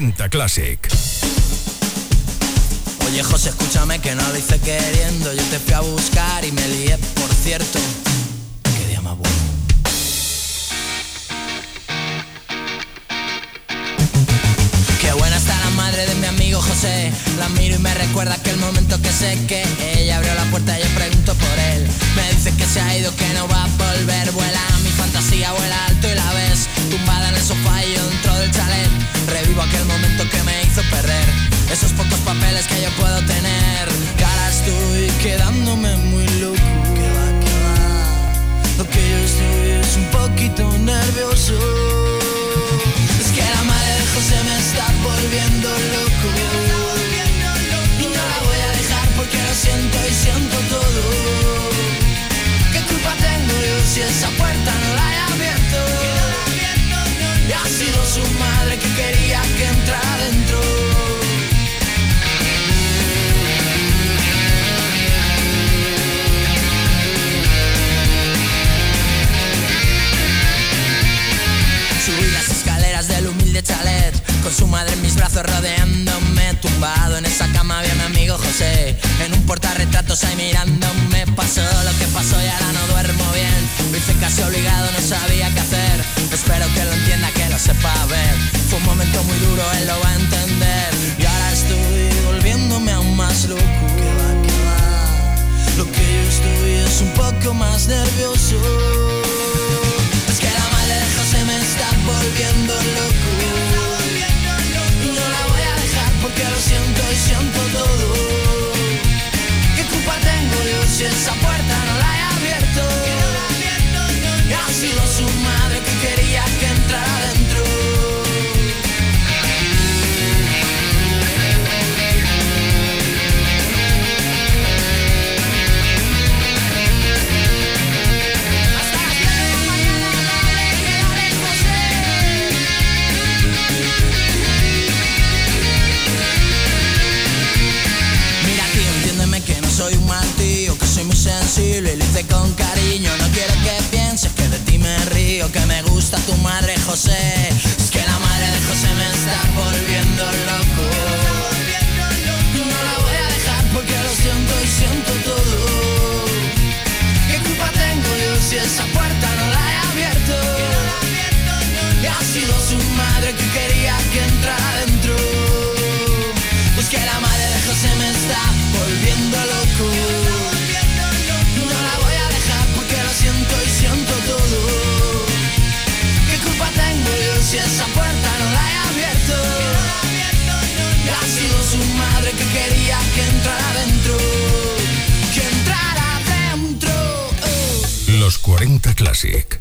40 Classic. Papeles que yo puedo tener. Que ahora estoy quedándome muy loco. Lo que yo estoy es un poquito nervioso. Es que la madre de José me está volviendo loco. Y no la voy a dejar porque lo siento y siento todo. ¿Qué culpa tengo yo si esa puerta no la he abierto? Y ha sido su madre chalet Con su madre en mis brazos rodeándome Tumbado en esa cama había mi amigo José. En un portarretratos ahí mirándome Pasó lo que pasó y ahora no duermo bien. Me hice casi obligado, no sabía qué hacer. Espero que lo entienda, que lo sepa ver. Fue un momento muy duro, él lo va a entender. Y ahora estoy volviéndome aún más loco. Lo que yo estoy es un poco más nervioso. Es que la madre de José me está volviendo que lo siento y siento todo. ¿Qué culpa tengo yo si esa puerta no la he abierto? No la he abierto no, no, ha sido su madre que quería que entrara adentro. y lo hice con cariño. No quiero que pienses que de ti me río, que me gusta tu madre José. Es que la madre de José me está volviendo loco. Y no la voy a dejar porque lo siento y siento todo. ¿Qué culpa tengo yo si esa puerta no la he abierto? Y ha sido su madre quería que entrara dentro. Que entrara dentro. Oh. Los 40 Classic.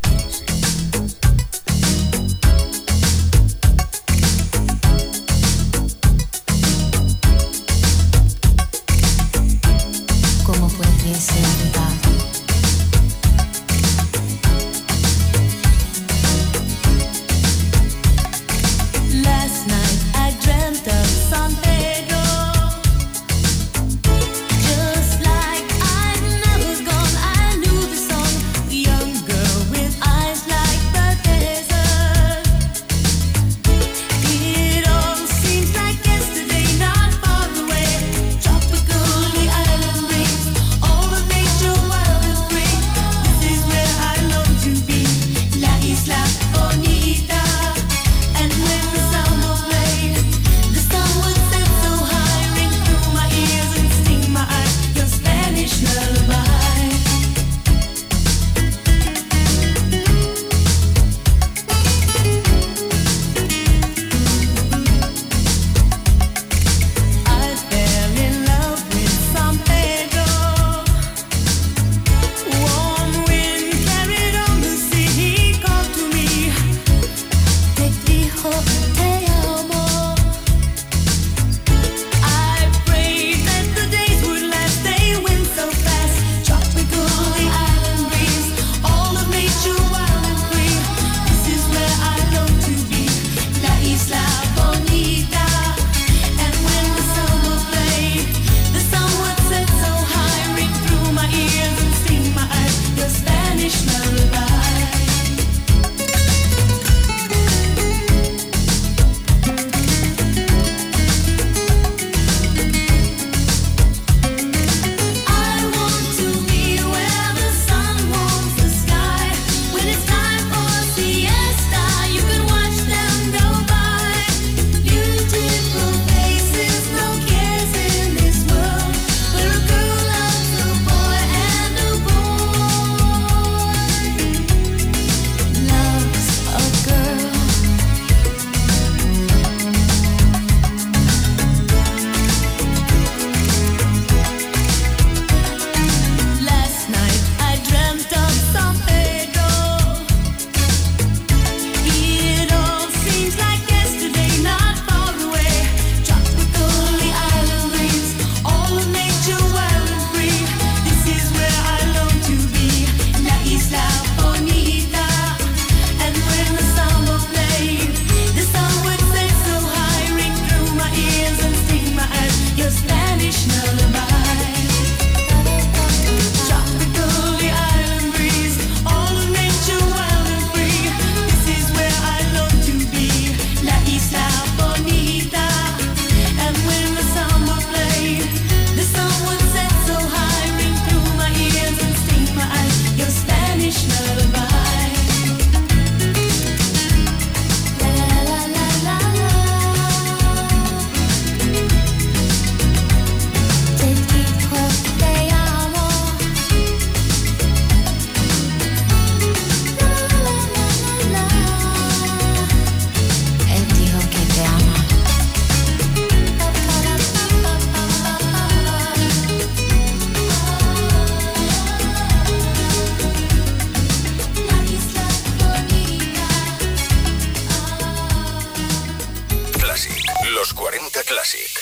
Classic.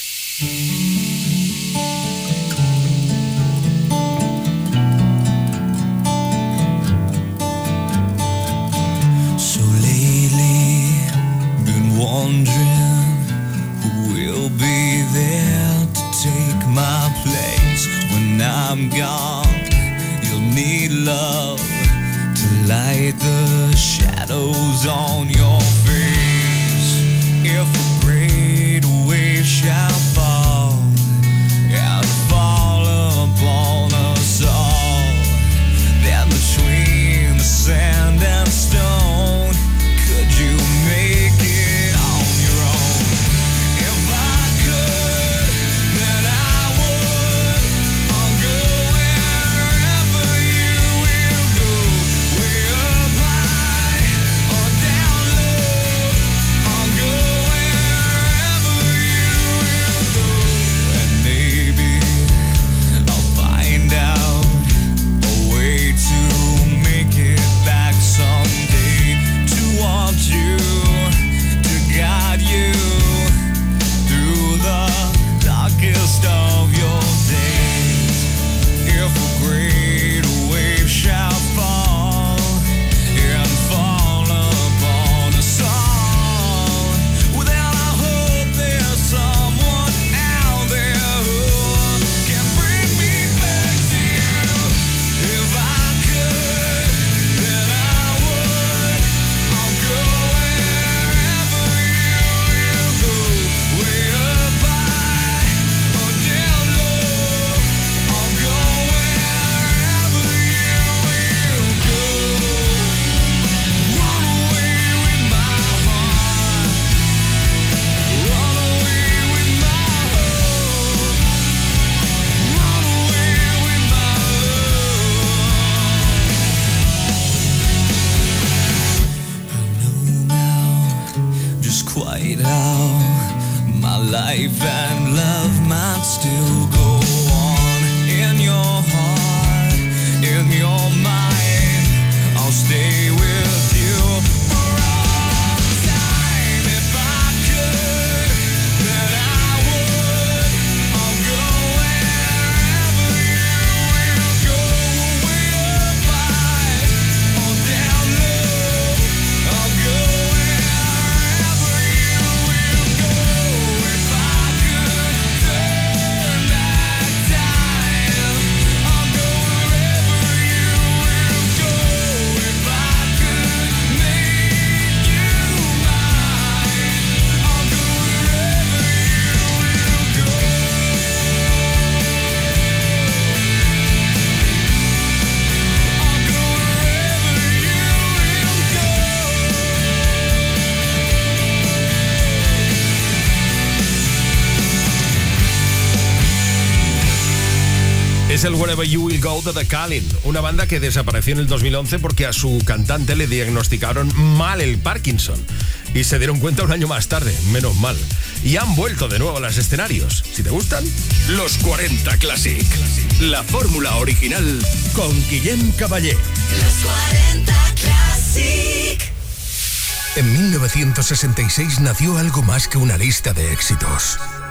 Will Go de The Calling, una banda que desapareció en el 2011 porque a su cantante le diagnosticaron mal el Parkinson y se dieron cuenta un año más tarde, menos mal. Y han vuelto de nuevo a los escenarios. Si te gustan, Los 40 Classic. La fórmula original con Guillem Caballé. Los 40 Classic. En 1966 nació algo más que una lista de éxitos.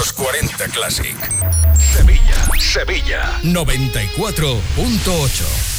Los 40 Classic. Sevilla, Sevilla. 94.8.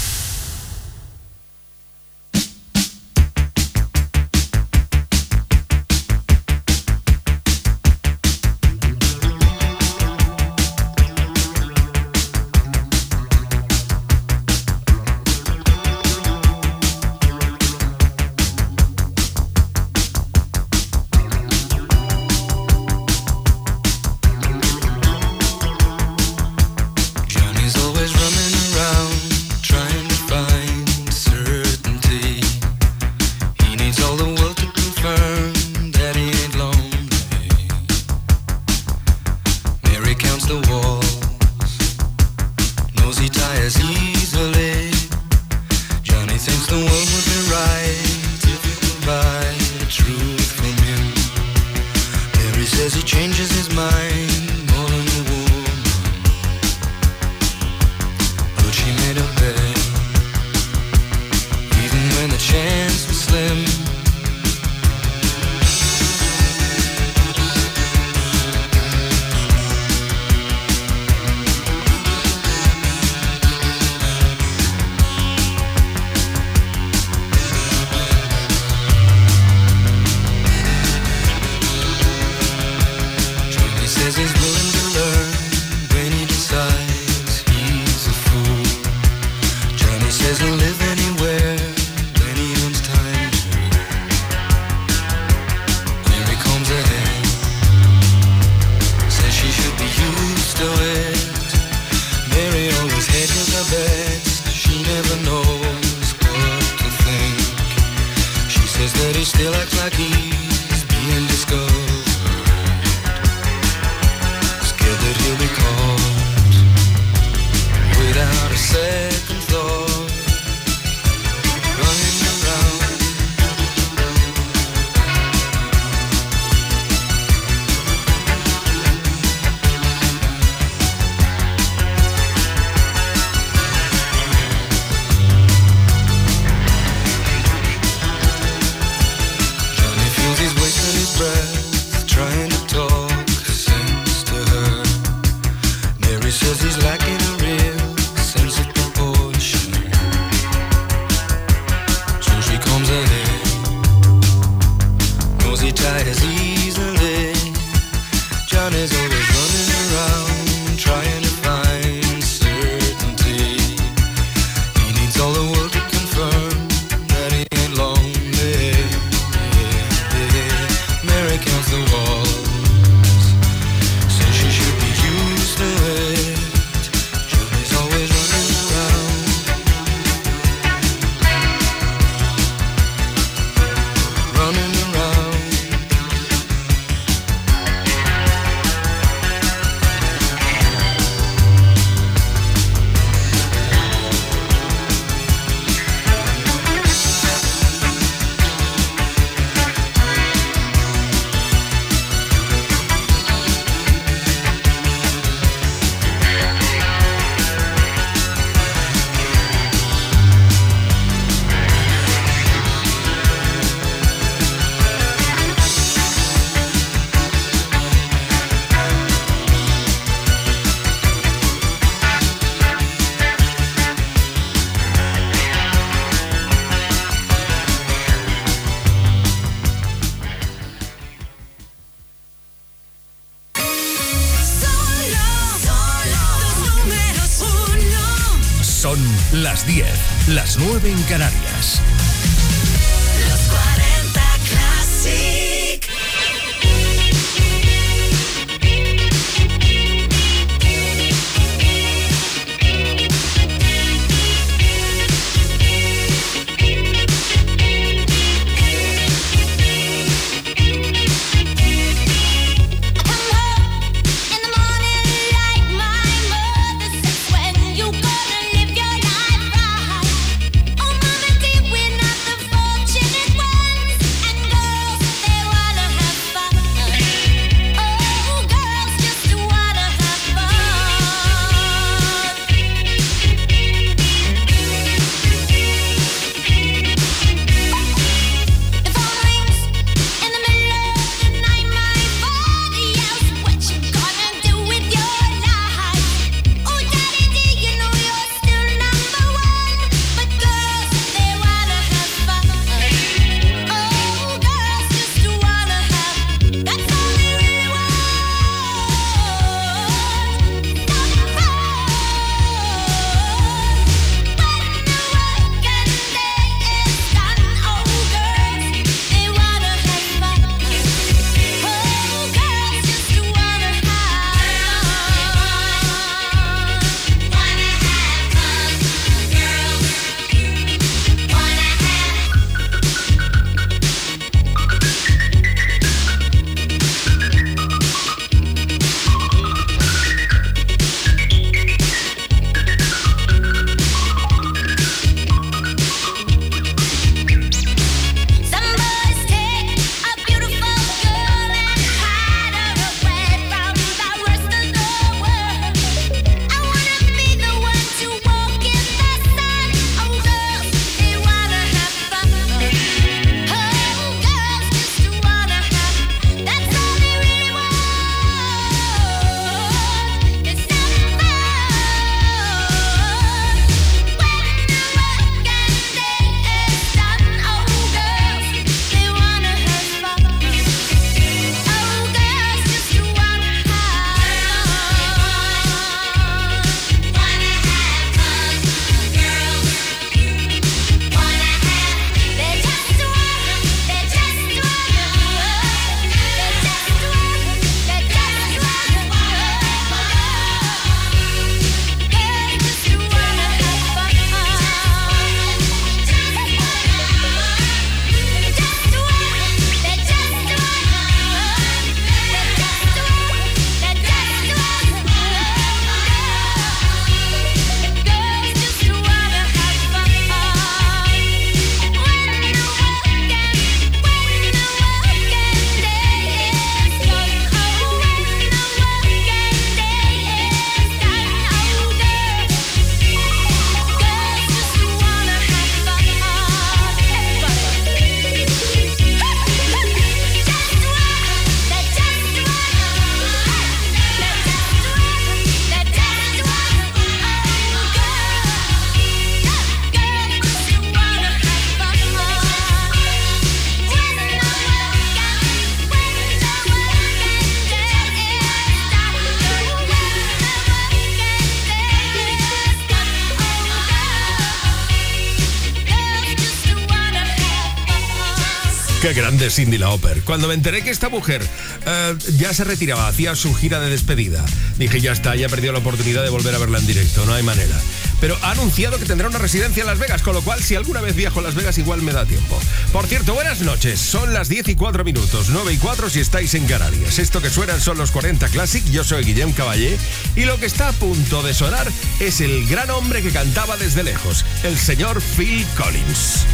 Cindy Lauper. Cuando me enteré que esta mujer eh, ya se retiraba, hacía su gira de despedida, dije, ya está, ya perdió la oportunidad de volver a verla en directo, no hay manera. Pero ha anunciado que tendrá una residencia en Las Vegas, con lo cual si alguna vez viajo a Las Vegas igual me da tiempo. Por cierto, buenas noches, son las 10 y 4 minutos, 9 y 4 si estáis en Canarias. Esto que suenan son los 40 Classic, yo soy Guillem Caballé, y lo que está a punto de sonar es el gran hombre que cantaba desde lejos, el señor Phil Collins.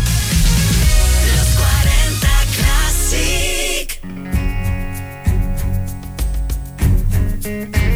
Bye.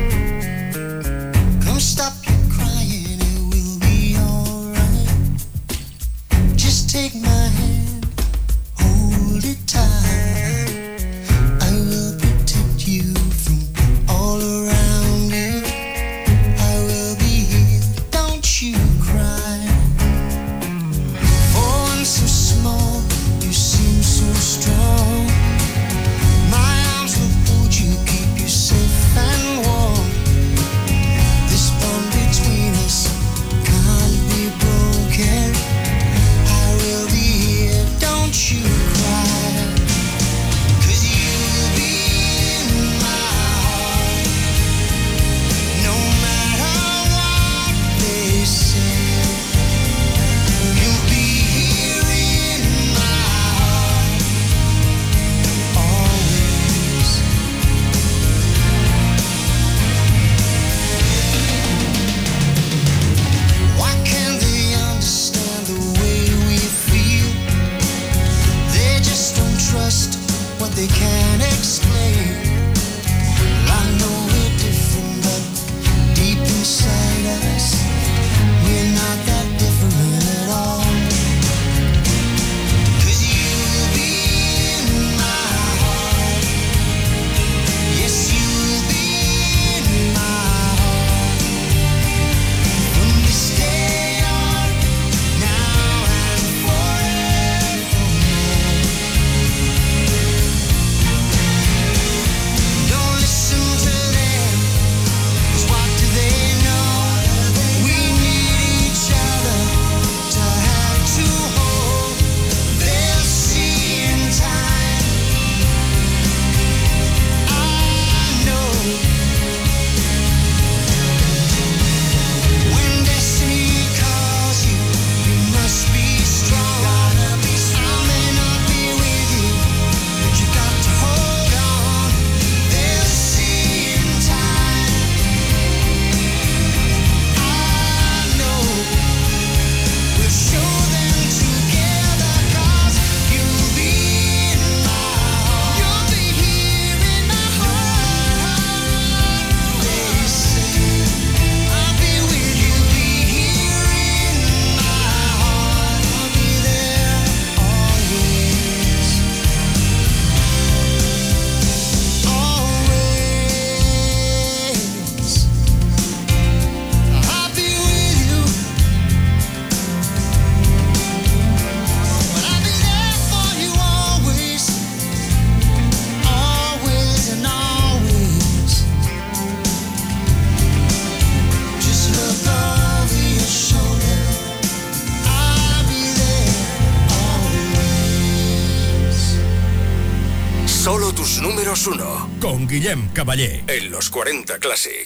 Guillem Caballé en los 40 Classic.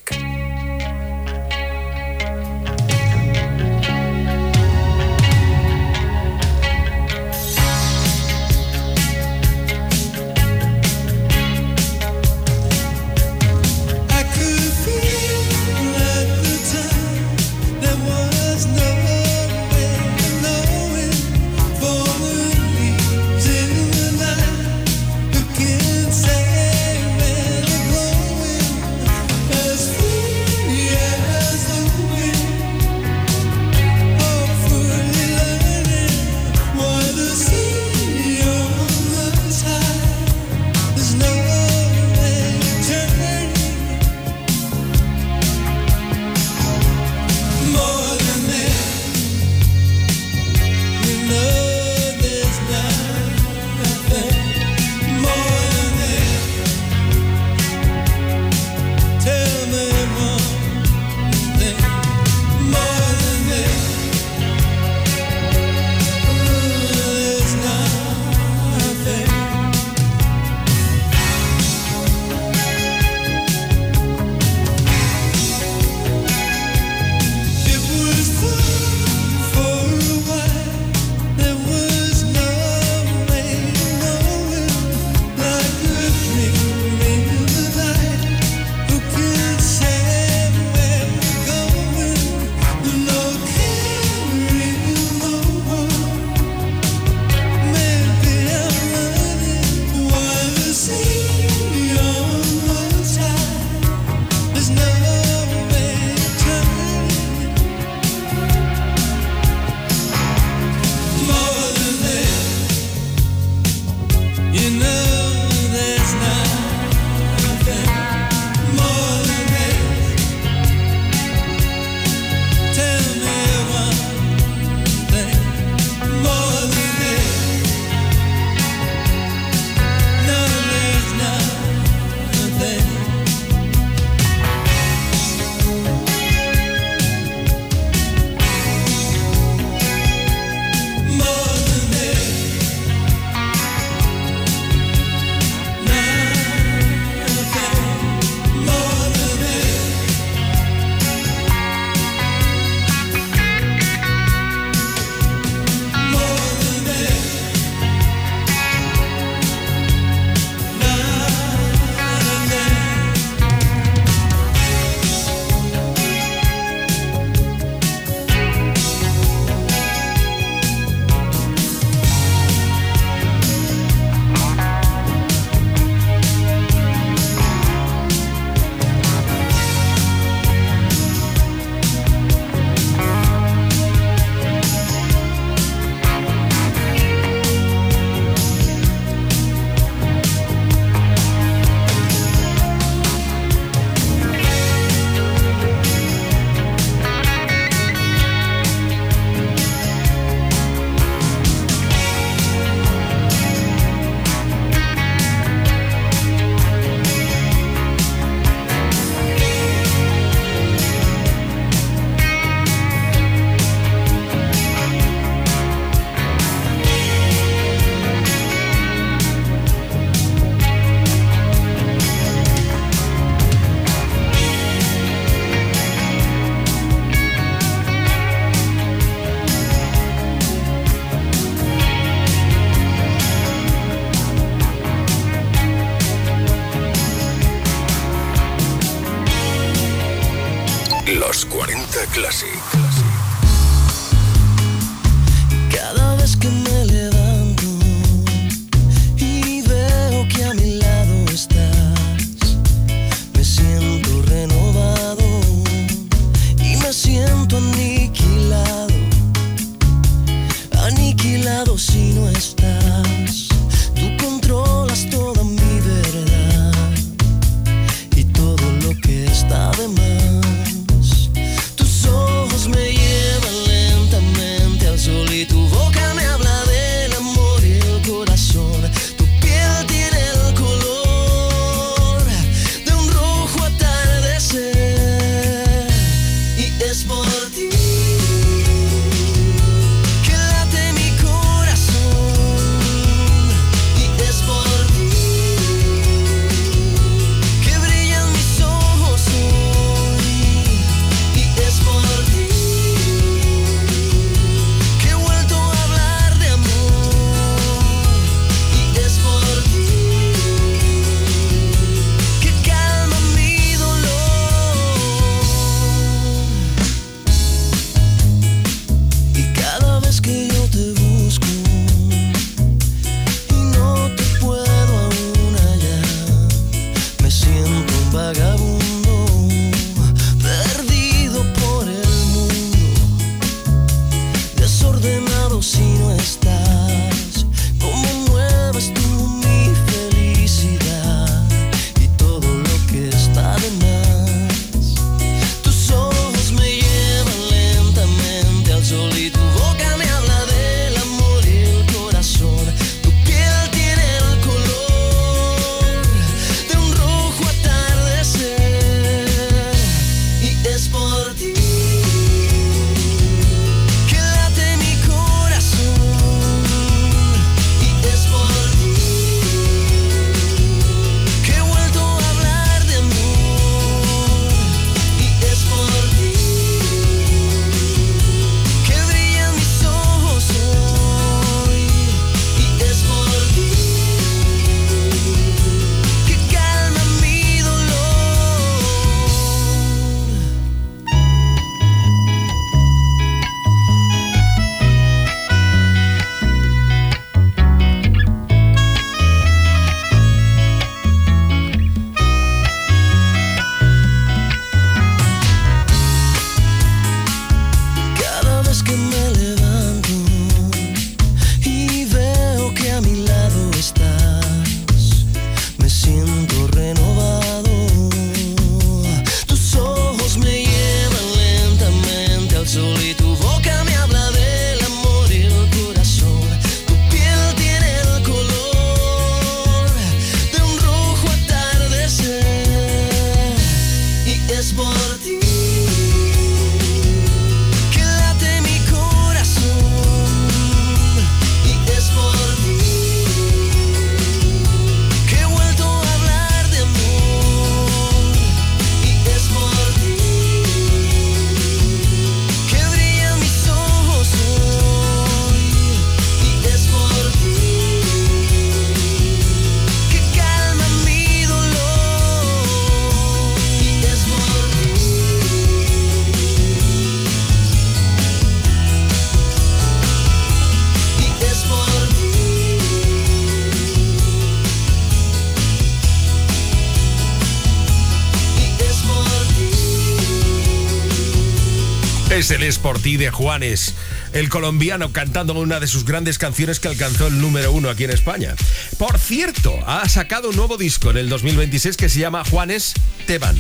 es el Sportí de Juanes, el colombiano cantando una de sus grandes canciones que alcanzó el número uno aquí en España. Por cierto, ha sacado un nuevo disco en el 2026 que se llama Juanes Teban.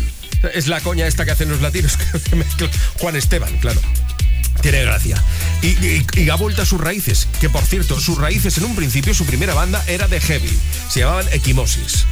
Es la coña esta que hacen los latinos, Juan Esteban, claro. Tiene gracia. Y, y, ha vuelto a sus raíces, que por cierto, sus raíces en un principio, su primera banda era de heavy. Se llamaban Equimosis.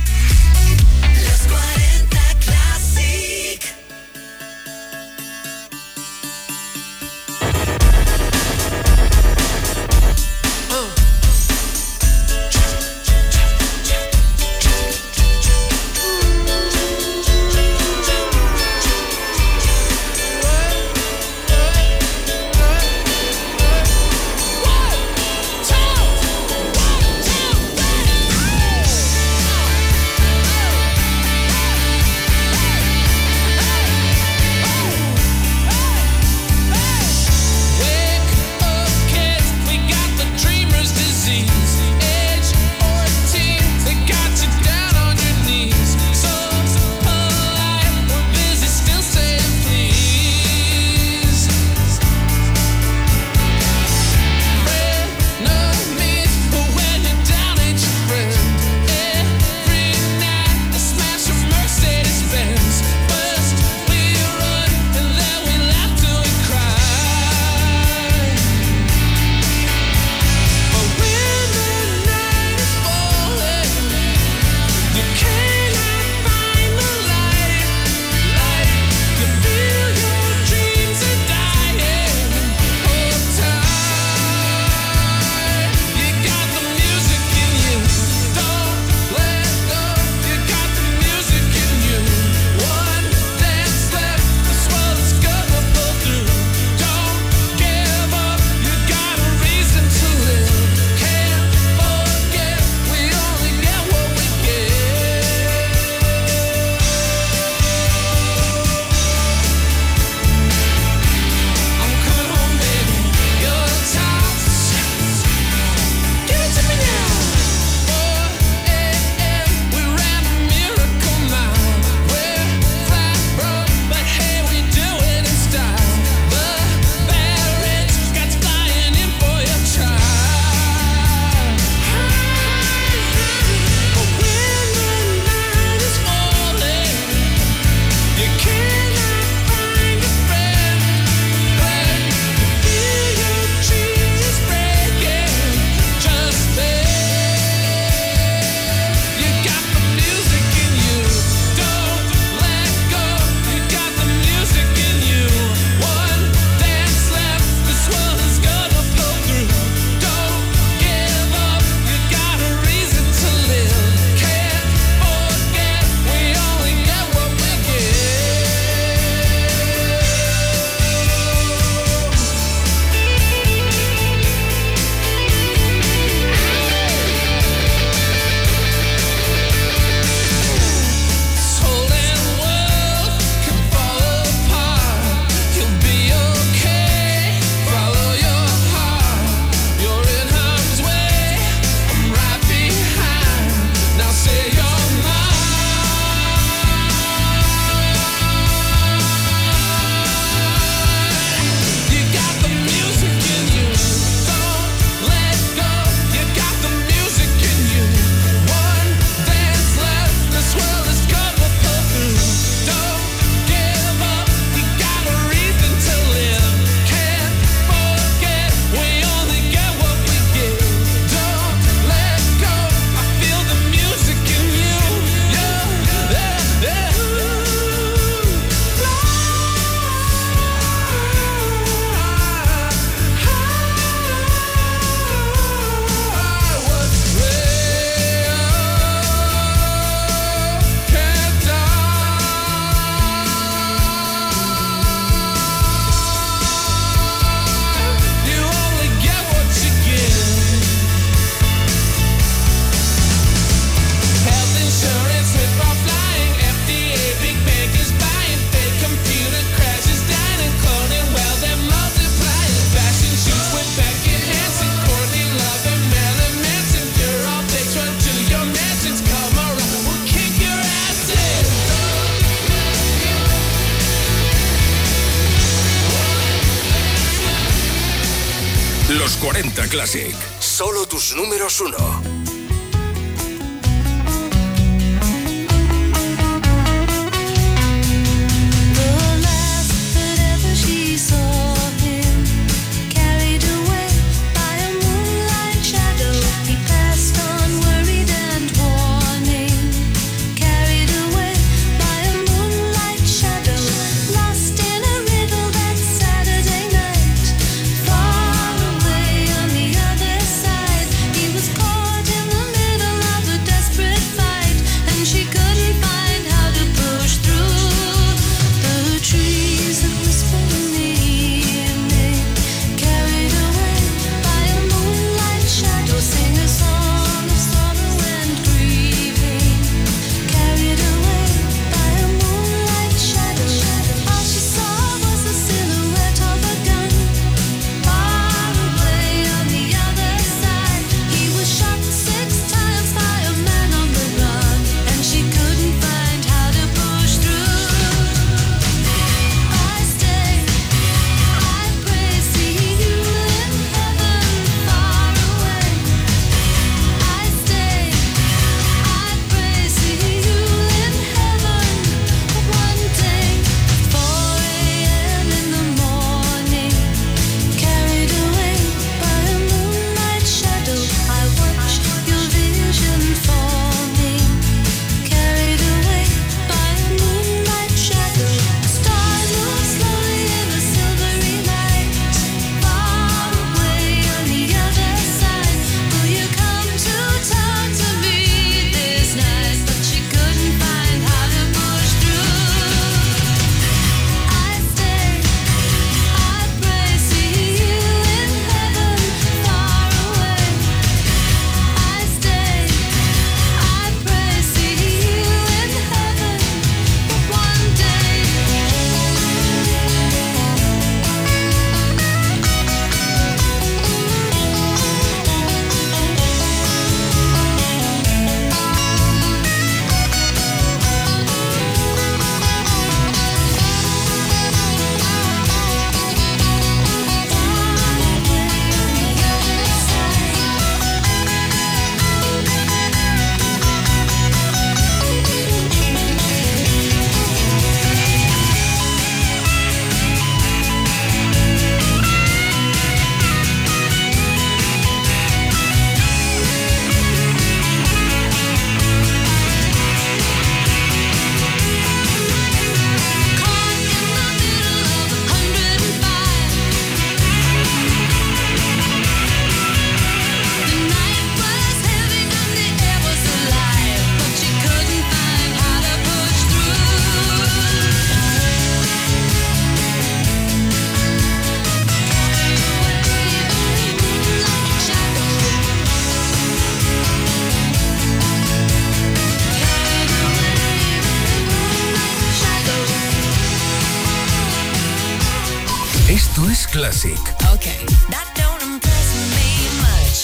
Music. Okay. That don't impress me much.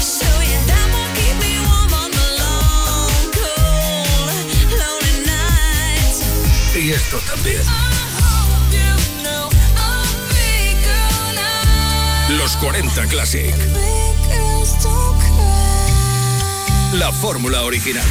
So yeah, that won't keep me warm on the long, cold, lonely nights. Y esto también. Los 40 Classic. La fórmula original.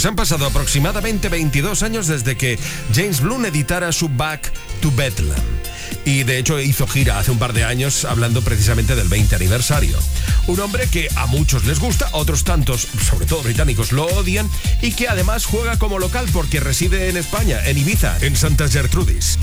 Blues. Han pasado aproximadamente 22 años desde que James Bloom editara su Back to Bedlam y de hecho hizo gira hace un par de años hablando precisamente del 20 aniversario. Un hombre que a muchos les gusta, otros tantos, sobre todo británicos, lo odian y que además juega como local porque reside en España, en Ibiza, en Santa Gertrudis.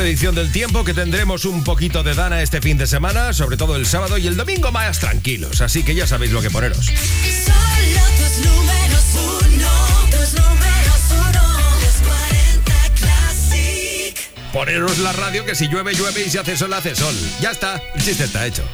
predicción del tiempo que tendremos un poquito de dana este fin de semana, sobre todo el sábado y el domingo más tranquilos, así que ya sabéis lo que poneros. Poneros la radio que si llueve, llueve y si hace sol, hace sol. Ya está, el chiste está hecho.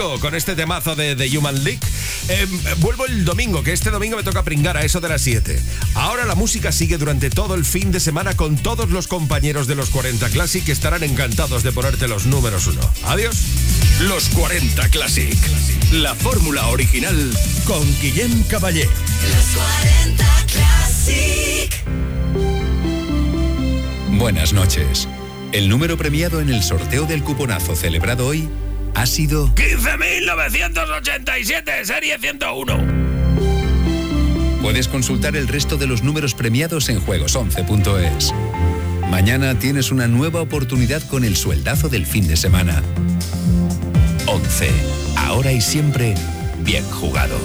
Con este temazo de The Human League. Eh, vuelvo el domingo, que este domingo me toca pringar a eso de las 7. Ahora la música sigue durante todo el fin de semana con todos los compañeros de los 40 Classic que estarán encantados de ponerte los números uno. Adiós. Los 40 Classic. La fórmula original con Guillem Caballé. Los 40 Classic. Buenas noches. El número premiado en el sorteo del cuponazo celebrado hoy ha sido 15.987, serie 101. Puedes consultar el resto de los números premiados en juegos11.es. Mañana tienes una nueva oportunidad con el sueldazo del fin de semana. 11. Ahora y siempre, bien jugado.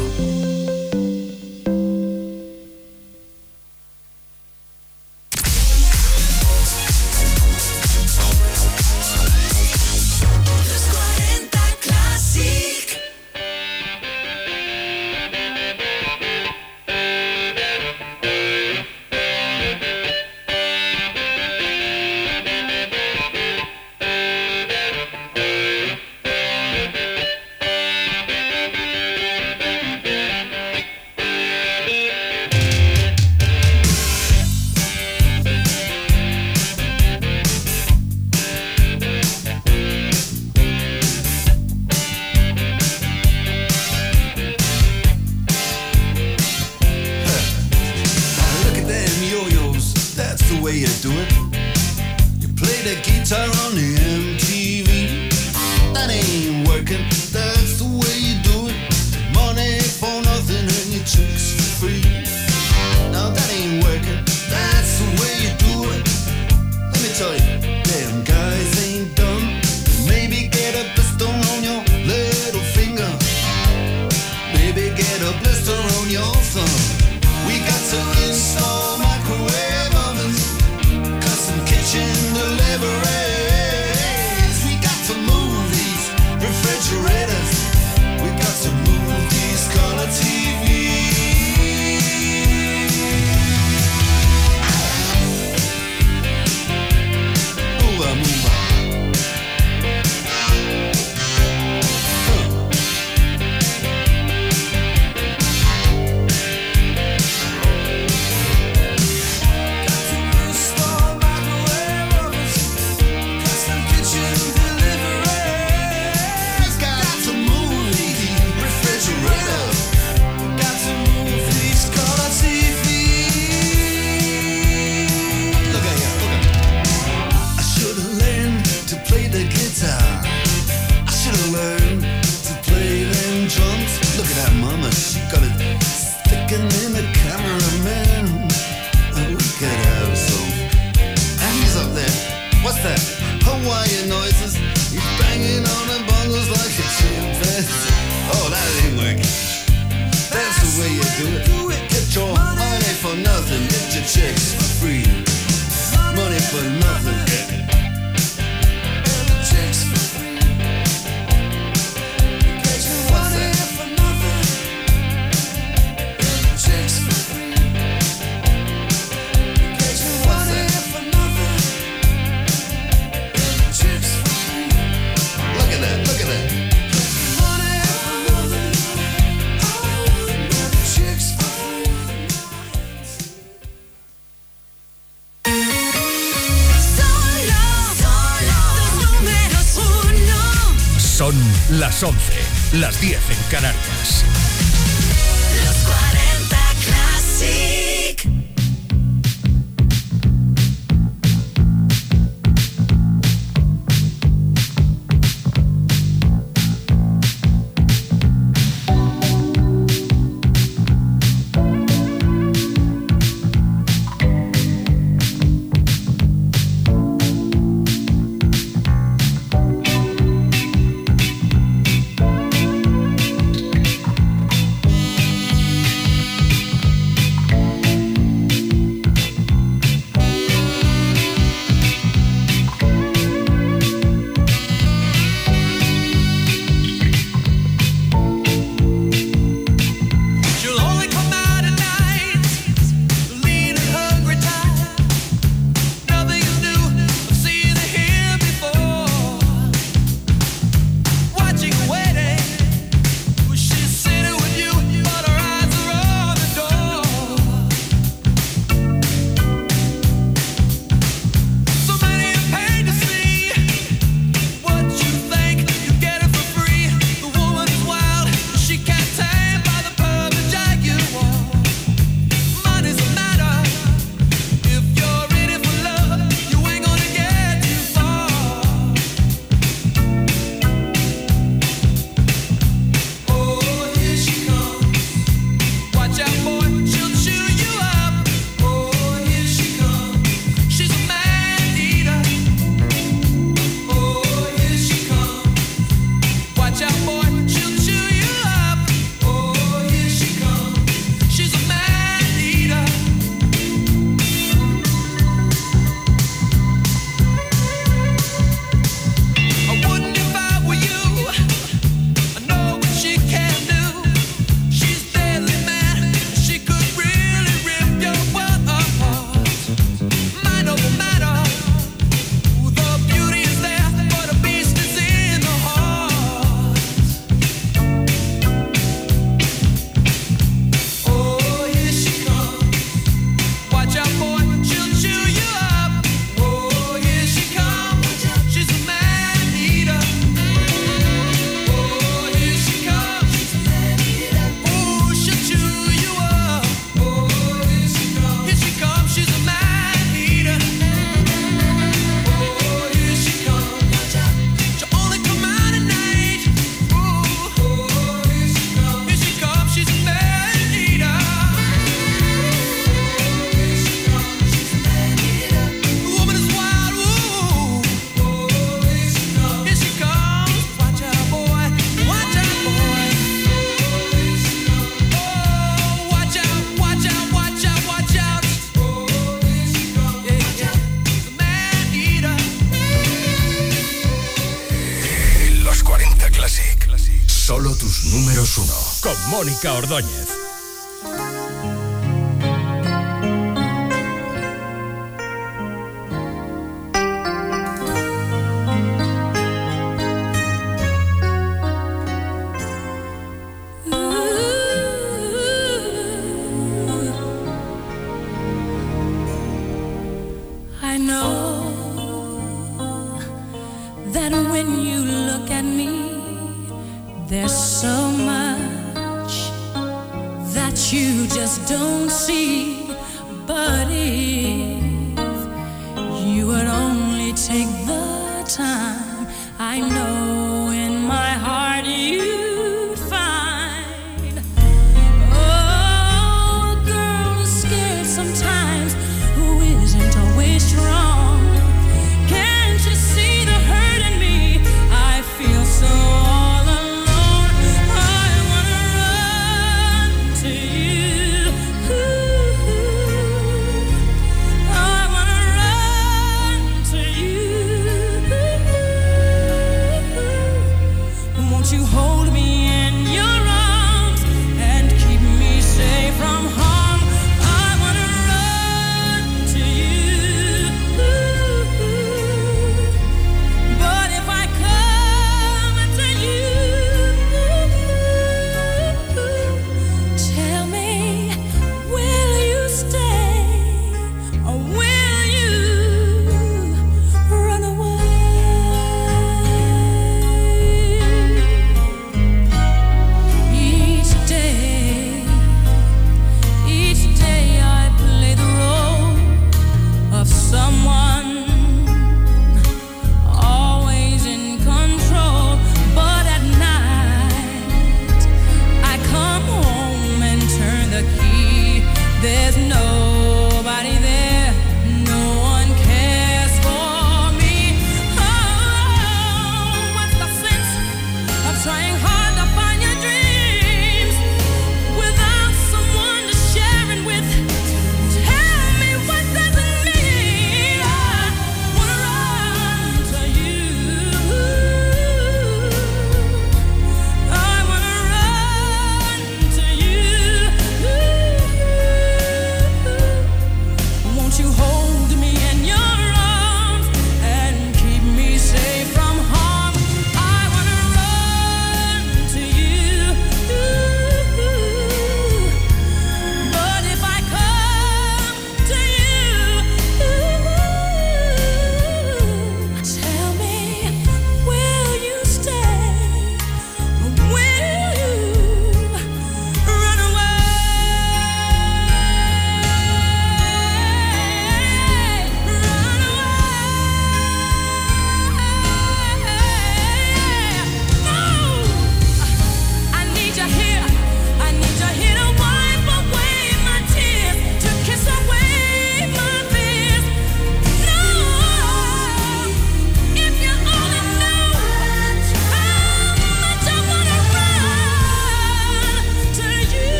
Ordoñez.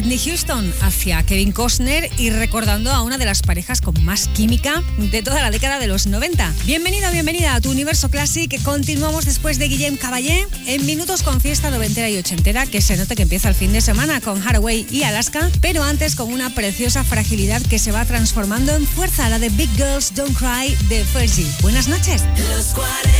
Whitney Houston hacia Kevin Costner y recordando a una de las parejas con más química de toda la década de los 90. Bienvenido, bienvenida a tu Universo Classic. Continuamos después de Guillem Caballé en minutos con fiesta noventera y ochentera que se nota que empieza el fin de semana con Haraway y Alaska, pero antes con una preciosa fragilidad que se va transformando en fuerza, la de Big Girls Don't Cry de Fergie. Buenas noches. Los 40.